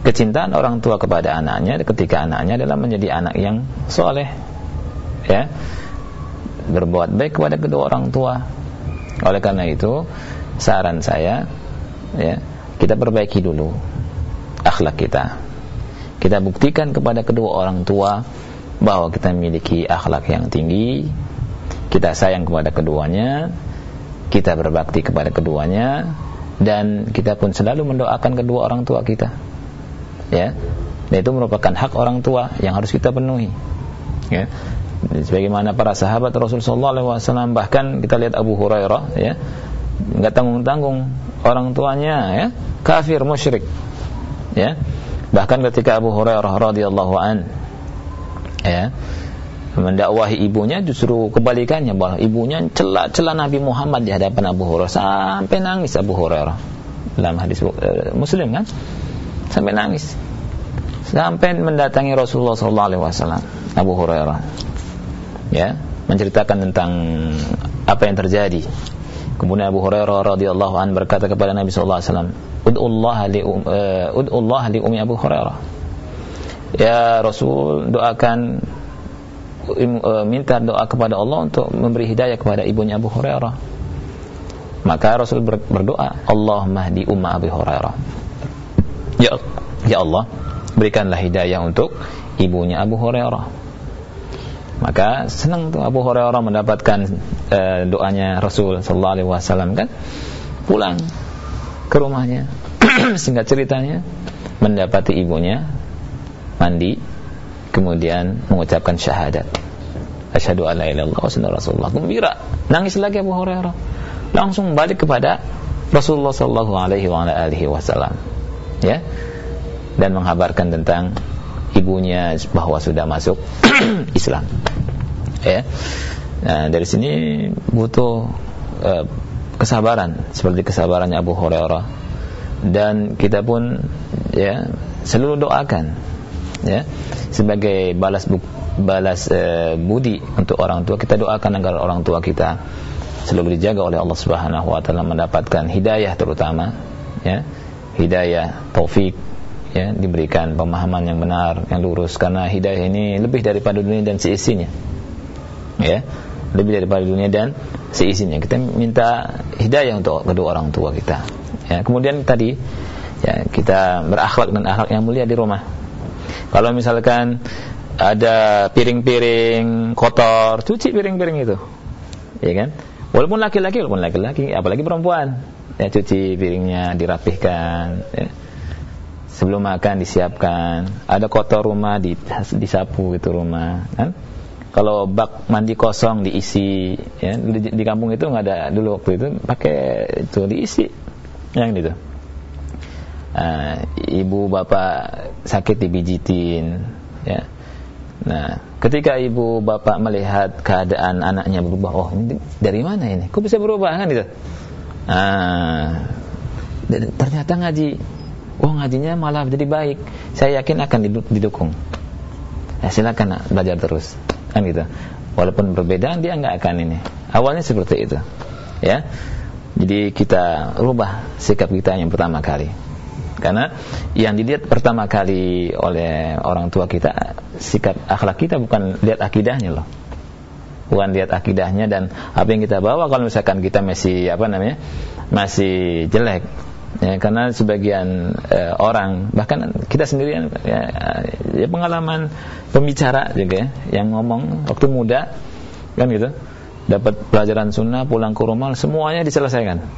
kecintaan orang tua kepada anaknya ketika anaknya adalah menjadi anak yang soleh ya berbuat baik kepada kedua orang tua. Oleh karena itu, saran saya ya, kita perbaiki dulu akhlak kita. Kita buktikan kepada kedua orang tua bahwa kita memiliki akhlak yang tinggi, kita sayang kepada keduanya, kita berbakti kepada keduanya dan kita pun selalu mendoakan kedua orang tua kita. Ya. Dan itu merupakan hak orang tua yang harus kita penuhi. Ya. Sebagaimana para sahabat Rasulullah SAW bahkan kita lihat Abu Hurairah ya nggak tanggung tanggung orang tuanya ya kafir musyrik ya bahkan ketika Abu Hurairah radhiyallahu an ya mendakwahi ibunya justru kebalikannya bahwa ibunya celak-celak Nabi Muhammad di hadapan Abu Hurairah. Sampai nangis Abu Hurairah. Dalam hadis uh, Muslim kan? Sampai nangis. Sampai mendatangi Rasulullah SAW Abu Hurairah. Ya menceritakan tentang apa yang terjadi kemudian Abu Hurairah radhiyallahu an berkata kepada Nabi sallallahu alaihi wasallam ud'ullah li uh, ud'ullah li ummi Abu Hurairah. Ya Rasul doakan uh, minta doa kepada Allah untuk memberi hidayah kepada ibunya Abu Hurairah. Maka Rasul berdoa Allahumma di umma Abu Hurairah. Ya ya Allah berikanlah hidayah untuk ibunya Abu Hurairah maka senang tuh Abu Hurairah mendapatkan uh, doanya Rasul sallallahu alaihi wasallam kan. Pulang ke rumahnya. (clears throat) Singkat ceritanya mendapati ibunya mandi kemudian mengucapkan syahadat. Asyhadu alla ilaha illallah rasulullah. Gembira. Nangis lagi Abu Hurairah. Langsung balik kepada Rasulullah sallallahu alaihi wasallam. Ya. Dan menghabarkan tentang ibunya bahwa sudah masuk (clears throat) Islam. Ya. Nah, dari sini butuh uh, kesabaran seperti kesabarannya Abu Hurairah dan kita pun ya selalu doakan ya sebagai balas bu balas uh, budi untuk orang tua kita doakan agar orang tua kita selalu dijaga oleh Allah Subhanahu wa taala mendapatkan hidayah terutama ya hidayah taufik ya diberikan pemahaman yang benar yang lurus. Karena hidayah ini lebih daripada dunia dan seisinya. Ya lebih daripada dunia dan seisinya. Kita minta hidayah untuk kedua orang tua kita. Ya kemudian tadi ya kita berakhlak dan akhlak yang mulia di rumah. Kalau misalkan ada piring-piring kotor cuci piring-piring itu. Ya kan? Walaupun laki-laki walaupun laki-laki apalagi perempuan. Ya cuci piringnya dirapihkan ya sebelum makan disiapkan. Ada kotor rumah disapu itu rumah kan? Kalau bak mandi kosong diisi ya di, di kampung itu nggak ada dulu waktu itu pakai itu diisi. Yang gitu uh, ibu bapak sakit dibijitin ya. Nah ketika ibu bapak melihat keadaan anaknya berubah oh dari mana ini? Kok bisa berubah? Kan gitu ah ternyata ngaji oh ngajinya malah jadi baik. Saya yakin akan didukung. Ya, silakan belajar terus. Kan gitu. Walaupun berbeda dia nggak akan ini. Awalnya seperti itu. Ya. Jadi kita rubah sikap kita yang pertama kali. Karena yang dilihat pertama kali oleh orang tua kita sikap akhlak kita bukan lihat akidahnya loh. Bukan lihat akidahnya dan apa yang kita bawa kalau misalkan kita masih apa namanya masih jelek ya, karena sebagian uh, orang bahkan kita sendiri ya, ya pengalaman pembicara juga ya, yang ngomong waktu muda kan gitu. Dapat pelajaran sunnah pulang ke rumah semuanya diselesaikan. (laughs)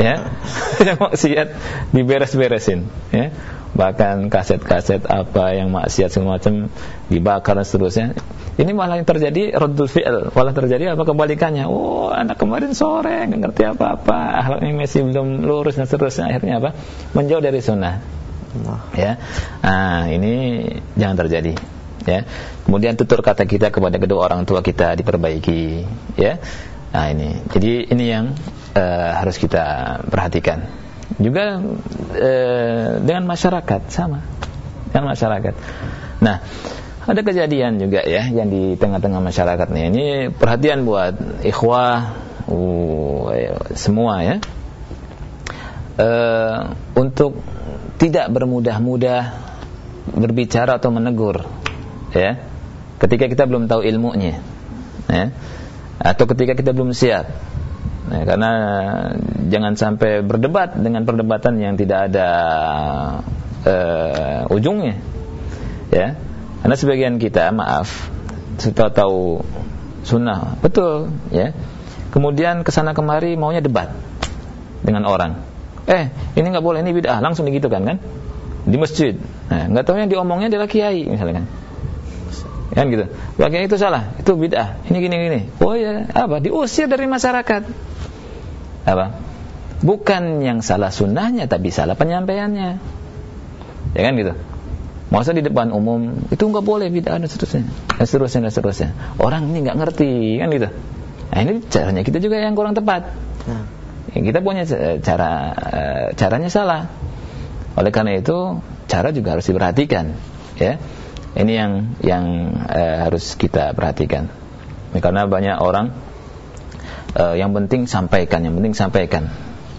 Ya. (laughs) Yang maksiat diberes-beresin ya. Bahkan kaset-kaset apa yang maksiat segala macam dibakar dan seterusnya ini malah yang terjadi radul fi'l. Malah terjadi apa kebalikannya? Oh anak kemarin sore nggak ngerti apa-apa. Akhlaknya masih belum lurus dan seterusnya. Akhirnya apa? Menjauh dari sunnah. Ya. Nah ini jangan terjadi. Ya. Kemudian tutur kata kita kepada kedua orang tua kita diperbaiki. Ya. Nah ini. Jadi ini yang uh, harus kita perhatikan. Juga e, dengan masyarakat. Sama. Dengan masyarakat. Nah ada kejadian juga ya yang di tengah-tengah masyarakat nih ini perhatian buat ikhwah uh, semua ya e, untuk tidak bermudah-mudah berbicara atau menegur ya ketika kita belum tahu ilmunya ya atau ketika kita belum siap. Nah, karena jangan sampai berdebat dengan perdebatan yang tidak ada uh, ujungnya. Ya. Karena sebagian kita, maaf, sudah tahu sunnah, betul, ya. Kemudian ke sana kemari maunya debat dengan orang. Eh, ini nggak boleh, ini bid'ah, langsung begitu kan kan? Di masjid. Nah, nggak tahu yang diomongnya adalah kiai misalnya kan. Kan gitu. Bagian itu salah, itu bid'ah. Ini gini gini. Oh ya, apa? Diusir dari masyarakat. Apa? Bukan yang salah sunnahnya tapi salah penyampaiannya. Ya kan gitu. Masa di depan umum itu nggak boleh bid'ah dan seterusnya, dan seterusnya dan seterusnya. Orang ini nggak ngerti kan gitu. Nah ini caranya kita juga yang kurang tepat. Nah. Ya, kita punya cara eh, caranya salah. Oleh karena itu cara juga harus diperhatikan. Ya, ini yang yang uh, harus kita perhatikan. Karena banyak orang uh, yang penting sampaikan, yang penting sampaikan.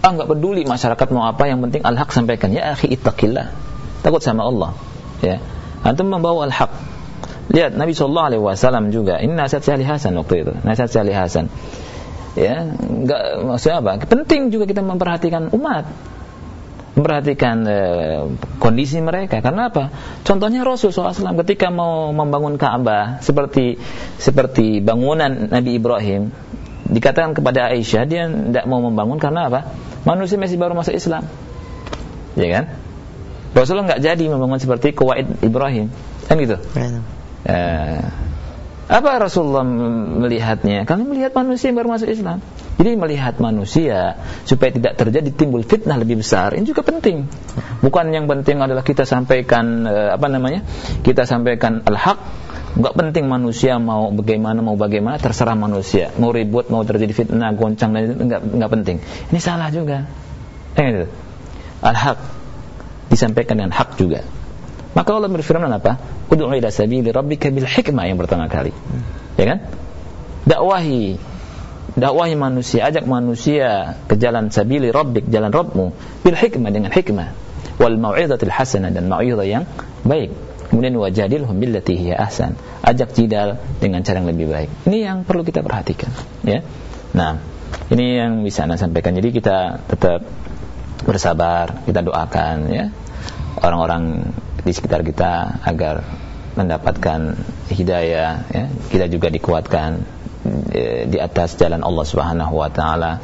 Ah nggak peduli masyarakat mau apa, yang penting al-haq sampaikan. Ya akhi ittaqillah. Takut sama Allah. Ya. Antum membawa al-haq. Lihat Nabi sallallahu alaihi wasallam juga. Ini nasihat Syekh Hasan waktu itu. Nasihat Syekh Hasan. Ya, enggak maksudnya apa? Penting juga kita memperhatikan umat memperhatikan e, kondisi mereka. Karena apa? Contohnya Rasul SAW ketika mau membangun Ka'bah seperti seperti bangunan Nabi Ibrahim dikatakan kepada Aisyah dia tidak mau membangun karena apa? Manusia masih baru masuk Islam, ya kan? Rasulullah nggak jadi membangun seperti Kuwait Ibrahim, kan gitu. Ya. E, apa Rasulullah melihatnya? Karena melihat manusia yang baru masuk Islam. Jadi melihat manusia supaya tidak terjadi timbul fitnah lebih besar ini juga penting. Bukan yang penting adalah kita sampaikan eh, apa namanya? Kita sampaikan al-haq. Enggak penting manusia mau bagaimana mau bagaimana terserah manusia. Mau ribut, mau terjadi fitnah, goncang dan enggak enggak penting. Ini salah juga. Eh, al-haq disampaikan dengan hak juga. Maka Allah berfirman apa? Ud'u ila sabili rabbika bil hikmah yang pertama kali. Ya kan? Dakwahi dakwahi manusia, ajak manusia ke jalan sabili rabbik, jalan Rabbmu bil hikmah dengan hikmah wal mau'izatil hasanah dan mau'izah yang baik. Kemudian wajadilhum billati hiya ahsan. Ajak jidal dengan cara yang lebih baik. Ini yang perlu kita perhatikan, ya. Nah, ini yang bisa Anda sampaikan. Jadi kita tetap bersabar, kita doakan ya orang-orang di sekitar kita agar mendapatkan hidayah ya. kita juga dikuatkan e, di atas jalan Allah Subhanahu wa taala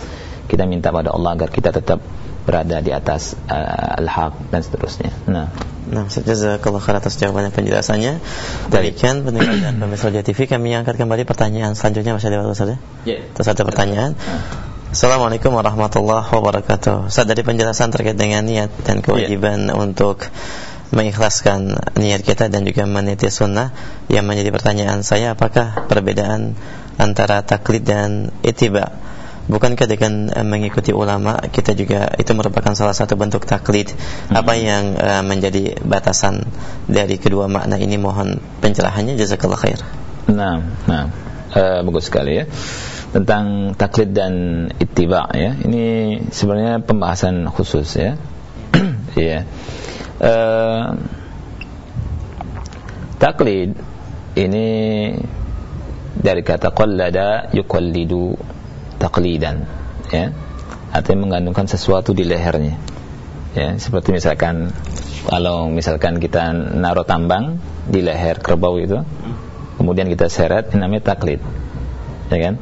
kita minta pada Allah agar kita tetap berada di atas uh, al-haq dan seterusnya. Nah, Nah, jazakallah khair atas jawabannya penjelasannya. Demikian pendengar dan pemirsa TV kami angkat kembali pertanyaan selanjutnya Mas ada Ustaz ya? Yeah. Terus ada pertanyaan. Assalamualaikum warahmatullahi wabarakatuh. Saat dari penjelasan terkait dengan niat dan kewajiban yeah. untuk mengikhlaskan niat kita dan juga meniti sunnah yang menjadi pertanyaan saya apakah perbedaan antara taklid dan itiba? Bukankah dengan uh, mengikuti ulama kita juga itu merupakan salah satu bentuk taklid? Hmm. apa yang uh, menjadi batasan dari kedua makna ini? Mohon pencerahannya. Jazakallah khair. Nah nah uh, bagus sekali ya tentang taklid dan ittiba ya. Ini sebenarnya pembahasan khusus ya. Ya yeah uh, taklid ini dari kata qallada yuqallidu taqlidan ya. Artinya menggantungkan sesuatu di lehernya ya. Seperti misalkan kalau misalkan kita naruh tambang di leher kerbau itu kemudian kita seret ini namanya taklid ya kan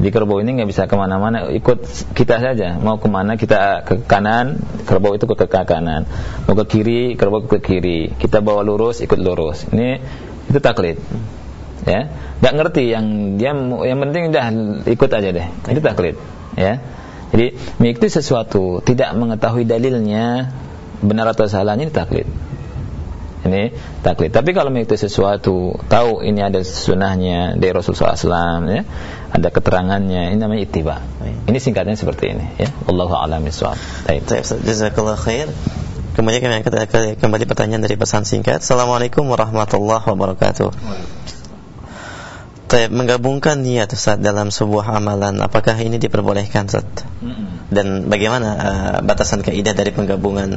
jadi kerbau ini nggak bisa ke mana-mana, ikut kita saja. Mau ke mana kita ke kanan, kerbau itu ke kanan. Mau ke kiri, kerbau ke kiri. Kita bawa lurus, ikut lurus. Ini itu taklid. Ya, nggak ngerti yang dia yang penting udah ikut aja deh. Itu taklid. Ya. Jadi mengikuti sesuatu tidak mengetahui dalilnya benar atau salahnya ini taklid ini taklid. Tapi kalau mengikuti sesuatu, tahu ini ada sunnahnya dari Rasulullah SAW, ya, ada keterangannya, ini namanya ittiba. Ini singkatnya seperti ini, ya. Wallahu a'lam bishawab. Baik. Jazakallah khair. Kemudian kami akan kembali pertanyaan dari pesan singkat. Assalamualaikum warahmatullahi wabarakatuh. Taip, menggabungkan niat Ustaz dalam sebuah amalan apakah ini diperbolehkan Ustaz? Dan bagaimana uh, batasan kaidah dari penggabungan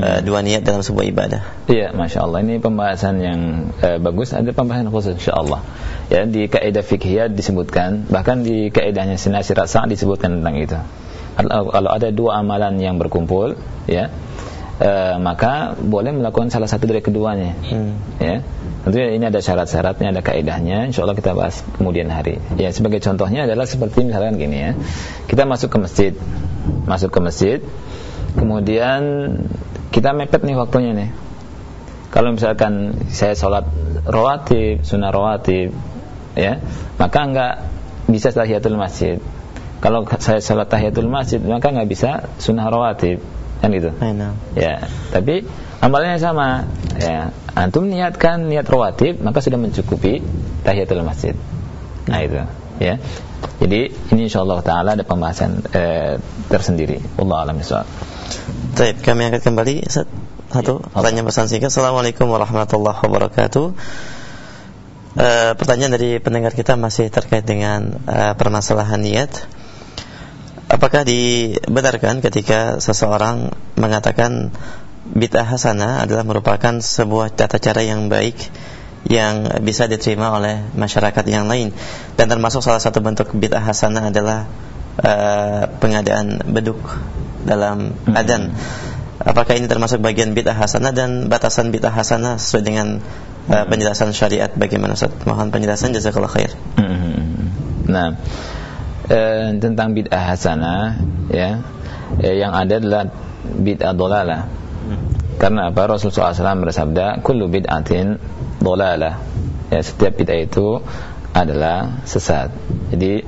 uh, dua niat dalam sebuah ibadah? Iya, masya Allah ini pembahasan yang uh, bagus. Ada pembahasan khusus insya Allah. Ya di kaidah fikih disebutkan, bahkan di kaidahnya sinasir rasa disebutkan tentang itu. Kalau ada dua amalan yang berkumpul, ya uh, maka boleh melakukan salah satu dari keduanya. Hmm. Ya Tentunya ini ada syarat-syaratnya, ada kaidahnya. Insya Allah kita bahas kemudian hari. Ya sebagai contohnya adalah seperti misalkan gini ya, kita masuk ke masjid, masuk ke masjid, kemudian kita mepet nih waktunya nih. Kalau misalkan saya sholat rawatib, sunnah rawatib, ya, maka enggak bisa tahiyatul masjid. Kalau saya sholat tahiyatul masjid, maka enggak bisa sunnah rawatib, kan gitu. Ya, tapi amalnya sama, ya antum niatkan niat rawatib maka sudah mencukupi tahiyatul masjid nah itu ya jadi ini insyaallah taala ada pembahasan eh, tersendiri Allah alam bisawab Baik, kami angkat kembali satu ya, pertanyaan pesan singkat. Assalamualaikum warahmatullahi wabarakatuh. E, pertanyaan dari pendengar kita masih terkait dengan e, permasalahan niat. Apakah dibenarkan ketika seseorang mengatakan bid'ah hasanah adalah merupakan sebuah tata cara yang baik yang bisa diterima oleh masyarakat yang lain dan termasuk salah satu bentuk bid'ah hasanah adalah uh, pengadaan beduk dalam hmm. adan. Apakah ini termasuk bagian bid'ah hasanah dan batasan bid'ah hasanah sesuai dengan uh, penjelasan syariat bagaimana Ustaz? Mohon penjelasan jazakallah khair. Hmm. Nah, e, tentang bid'ah hasanah ya, e, yang ada adalah bid'ah dolalah karena apa? Rasulullah SAW bersabda, "Kullu bid'atin dolalah." Ya, setiap bid'ah itu adalah sesat. Jadi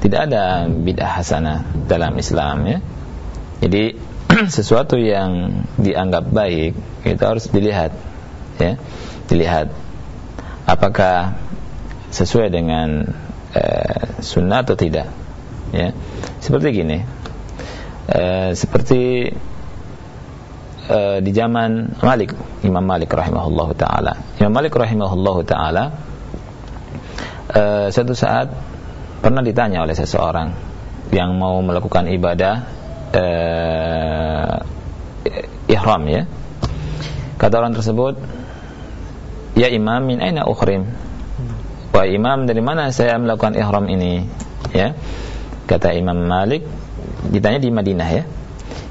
tidak ada bid'ah hasanah dalam Islam ya. Jadi (clears throat) sesuatu yang dianggap baik itu harus dilihat ya. Dilihat apakah sesuai dengan eh, sunnah atau tidak ya. Seperti gini. Eh, seperti uh, di zaman Malik, Imam Malik rahimahullahu taala. Imam Malik rahimahullahu taala uh, suatu saat pernah ditanya oleh seseorang yang mau melakukan ibadah uh, ihram ya. Kata orang tersebut, "Ya Imam, min aina ukhrim?" Wah Imam, dari mana saya melakukan ihram ini? Ya. Kata Imam Malik, ditanya di Madinah ya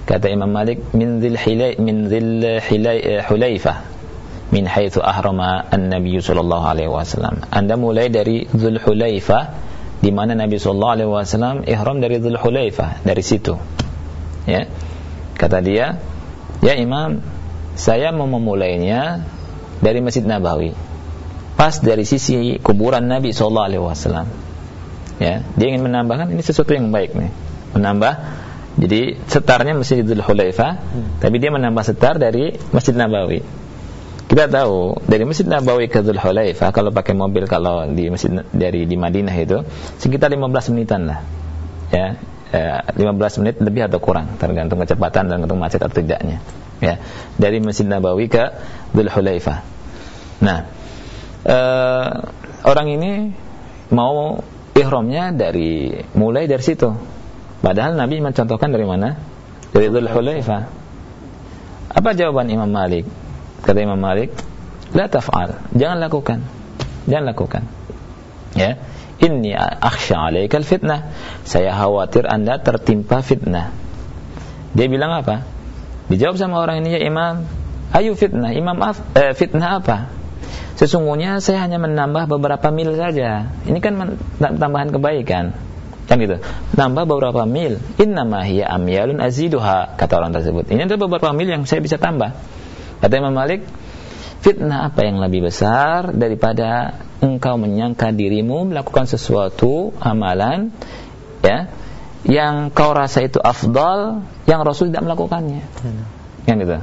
kata Imam Malik min dzil hilai min dzil hilai eh, hulaifah min haitsu ahrama an-nabi sallallahu alaihi wasallam. Anda mulai dari dzul hulaifah di mana Nabi sallallahu alaihi wasallam ihram dari dzul hulaifah dari situ. Ya. Kata dia ya Imam saya mau memulainya dari Masjid Nabawi pas dari sisi kuburan Nabi sallallahu alaihi wasallam. Ya. Dia ingin menambahkan ini sesuatu yang baik nih. Menambah jadi setarnya Masjidil Hulaifah, hmm. tapi dia menambah setar dari Masjid Nabawi. Kita tahu dari Masjid Nabawi ke Dzul Hulaifah kalau pakai mobil kalau di masjid dari di Madinah itu sekitar 15 menitan lah. Ya, eh, 15 menit lebih atau kurang tergantung kecepatan dan tergantung macet atau tidaknya. Ya, dari Masjid Nabawi ke Dzul Hulaifah. Nah, eh, orang ini mau ihramnya dari mulai dari situ Padahal Nabi mencontohkan dari mana? Dari Dhul Hulaifah. Apa jawaban Imam Malik? Kata Imam Malik, La taf'al. Jangan lakukan. Jangan lakukan. Ya. Inni akhsha alaikal fitnah. Saya khawatir Anda tertimpa fitnah. Dia bilang apa? Dijawab sama orang ini ya Imam, ayo fitnah. Imam af, eh, fitnah apa? Sesungguhnya saya hanya menambah beberapa mil saja. Ini kan tambahan kebaikan kan gitu. Nambah beberapa mil. Innama hiya amyalun aziduha kata orang tersebut. Ini ada beberapa mil yang saya bisa tambah. Kata Imam Malik fitnah apa yang lebih besar daripada engkau menyangka dirimu melakukan sesuatu amalan ya yang kau rasa itu afdal yang Rasul tidak melakukannya? Hmm. kan gitu.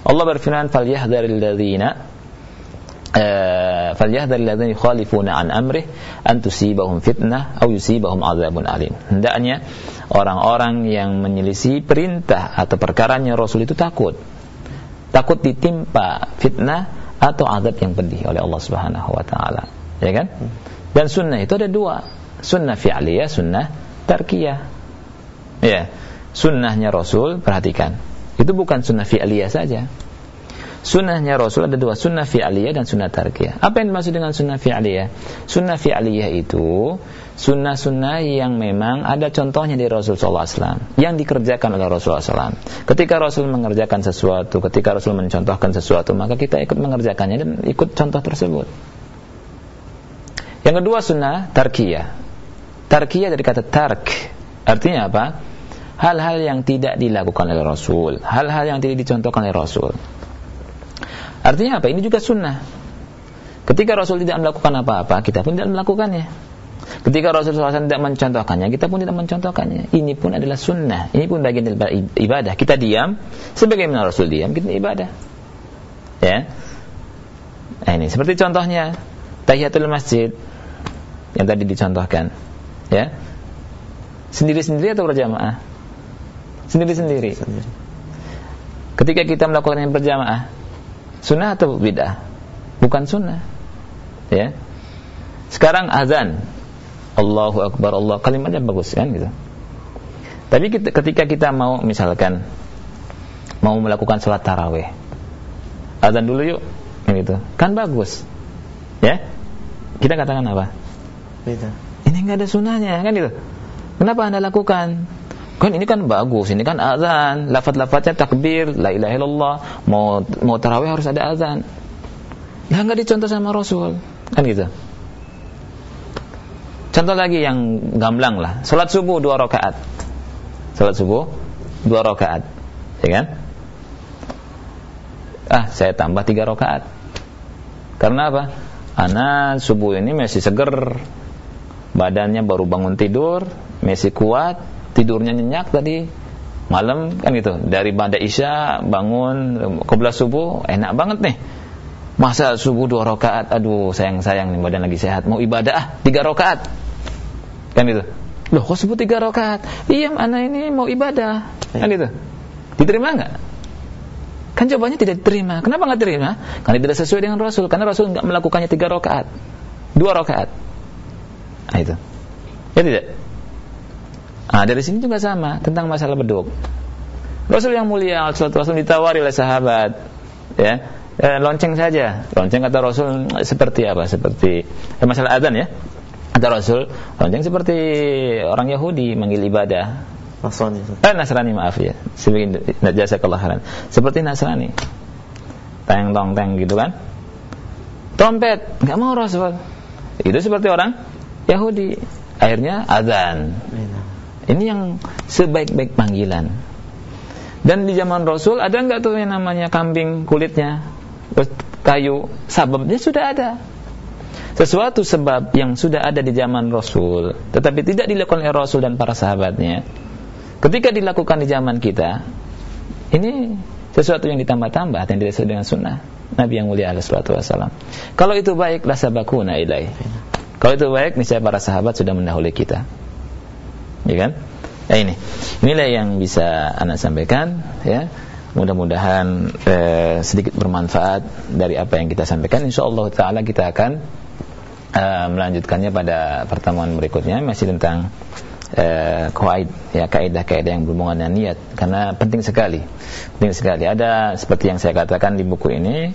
Allah berfirman falyahdharil ladzina فليحذر الذين يخالفون عن amrih an tusibahum fitnah atau yusibahum adzabun alim. Hendaknya orang-orang yang menyelisih perintah atau perkaranya Rasul itu takut. Takut ditimpa fitnah atau azab yang pedih oleh Allah Subhanahu wa taala. Ya kan? Dan sunnah itu ada dua. Sunnah fi'liyah, sunnah tarkiyah. Ya. Sunnahnya Rasul, perhatikan. Itu bukan sunnah fi'liyah saja. Sunnahnya Rasul ada dua, sunnah fi'liyah dan sunnah tarkiyah. Apa yang dimaksud dengan sunnah fi'liyah? Sunnah fi'liyah itu sunnah-sunnah yang memang ada contohnya di Rasul SAW yang dikerjakan oleh Rasul SAW. Ketika Rasul mengerjakan sesuatu, ketika Rasul mencontohkan sesuatu, maka kita ikut mengerjakannya dan ikut contoh tersebut. Yang kedua sunnah tarkiyah. Tarkiyah dari kata tark. Artinya apa? Hal-hal yang tidak dilakukan oleh Rasul, hal-hal yang tidak dicontohkan oleh Rasul. Artinya apa? Ini juga sunnah. Ketika Rasul tidak melakukan apa-apa, kita pun tidak melakukannya. Ketika Rasul SAW tidak mencontohkannya, kita pun tidak mencontohkannya. Ini pun adalah sunnah. Ini pun bagian dari ibadah. Kita diam, sebagaimana Rasul diam, kita ibadah. Ya. Nah ini seperti contohnya tahiyatul masjid yang tadi dicontohkan. Ya. Sendiri-sendiri atau berjamaah? Sendiri-sendiri. Ketika kita melakukan yang berjamaah, Sunnah atau bid'ah? Bukan sunnah. Ya. Sekarang azan. Allahu Akbar Allah. Kalimatnya bagus kan gitu. Tapi kita, ketika kita mau misalkan mau melakukan sholat taraweh, azan dulu yuk, kan gitu. Kan bagus, ya? Kita katakan apa? Beda. Ini nggak ada sunnahnya, kan gitu. Kenapa anda lakukan? Kan ini kan bagus, ini kan azan, lafaz-lafaznya takbir, la ilaha illallah, mau mau tarawih harus ada azan. Lah enggak dicontoh sama Rasul. Kan gitu. Contoh lagi yang gamblang lah. Salat subuh dua rakaat. Salat subuh dua rakaat. Ya kan? Ah, saya tambah tiga rakaat. Karena apa? Anak subuh ini masih seger. Badannya baru bangun tidur, masih kuat, tidurnya nyenyak tadi malam kan gitu. Dari pada isya bangun kebelah subuh enak banget nih. Masa subuh dua rakaat? Aduh sayang sayang nih badan lagi sehat. Mau ibadah ah tiga rakaat. Kan gitu. Loh kok subuh tiga rakaat? Iya mana ini mau ibadah? Kan gitu. Diterima nggak? Kan jawabannya tidak diterima. Kenapa nggak diterima? Karena tidak sesuai dengan Rasul. Karena Rasul nggak melakukannya tiga rakaat. Dua rakaat. Nah itu. Ya tidak Nah, dari sini juga sama tentang masalah beduk. Rasul yang mulia Rasul ditawari oleh sahabat, ya, eh, lonceng saja. Lonceng kata Rasul seperti apa? Seperti eh, masalah adzan ya. Kata Rasul, lonceng seperti orang Yahudi manggil ibadah. Nasrani. Eh, Nasrani maaf ya. Sebagai jasa kelahiran. Seperti Nasrani. Teng tong teng gitu kan. Trompet, nggak mau Rasul. Itu seperti orang Yahudi. Akhirnya adzan. Ini yang sebaik-baik panggilan. Dan di zaman Rasul ada nggak tuh yang namanya kambing kulitnya kayu? Sebabnya sudah ada. Sesuatu sebab yang sudah ada di zaman Rasul, tetapi tidak dilakukan oleh Rasul dan para sahabatnya. Ketika dilakukan di zaman kita, ini sesuatu yang ditambah-tambah dan tidak sesuai dengan sunnah Nabi yang mulia alaihi wasallam. Kalau itu baik, la sabakuna. Kalau itu baik, niscaya para sahabat sudah mendahului kita ya kan? Ya ini, inilah yang bisa anak sampaikan, ya. Mudah-mudahan eh, sedikit bermanfaat dari apa yang kita sampaikan. Insya Allah Taala kita akan eh, melanjutkannya pada pertemuan berikutnya masih tentang eh, kaid ya kaidah-kaidah yang berhubungan dengan niat karena penting sekali penting sekali ada seperti yang saya katakan di buku ini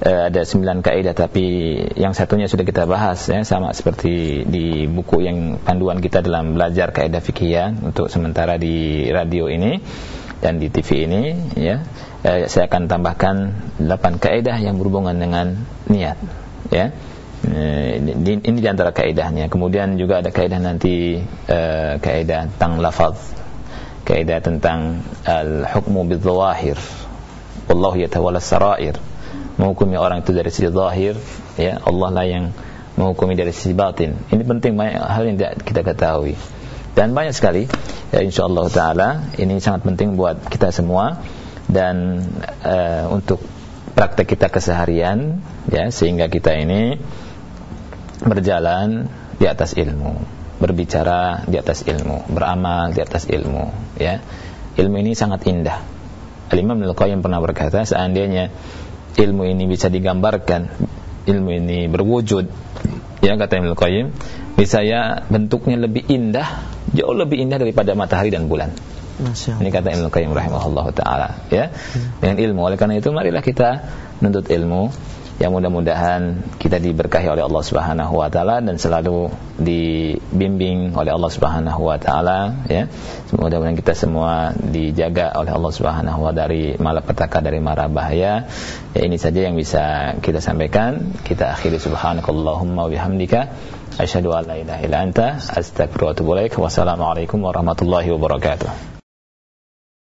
ada sembilan kaidah tapi yang satunya sudah kita bahas ya sama seperti di buku yang panduan kita dalam belajar kaidah fikih ya, untuk sementara di radio ini dan di TV ini ya. Uh, saya akan tambahkan delapan kaidah yang berhubungan dengan niat ya. Uh, ini, ini di antara kaidahnya. Kemudian juga ada kaidah nanti uh, kaidah tentang lafaz kaidah tentang al-hukmu bil-zawahir wallahu yatawalla sarair menghukumi orang itu dari sisi zahir ya Allah lah yang menghukumi dari sisi batin. Ini penting banyak hal yang tidak kita ketahui. Dan banyak sekali ya insyaallah taala ini sangat penting buat kita semua. Dan uh, untuk praktek kita keseharian ya sehingga kita ini berjalan di atas ilmu berbicara di atas ilmu beramal di atas ilmu ya. Ilmu ini sangat indah. Al-Imam Al-Qayyim pernah berkata seandainya ilmu ini bisa digambarkan. Ilmu ini berwujud. Ya kata Ibnu Qayyim niscaya bentuknya lebih indah jauh lebih indah daripada matahari dan bulan. Ini kata Ibnu Qayyim rahimahullah taala ya. Hmm. dengan ilmu. Oleh karena itu marilah kita menuntut ilmu yang mudah-mudahan kita diberkahi oleh Allah Subhanahu wa taala dan selalu dibimbing oleh Allah Subhanahu wa taala ya. Mudah-mudahan kita semua dijaga oleh Allah Subhanahu wa dari malapetaka dari mara bahaya. Ya ini saja yang bisa kita sampaikan. Kita akhiri subhanakallahumma bihamdika asyhadu an la ilaha illa anta astaghfiruka wa atubu ilaik. Wassalamualaikum warahmatullahi wabarakatuh.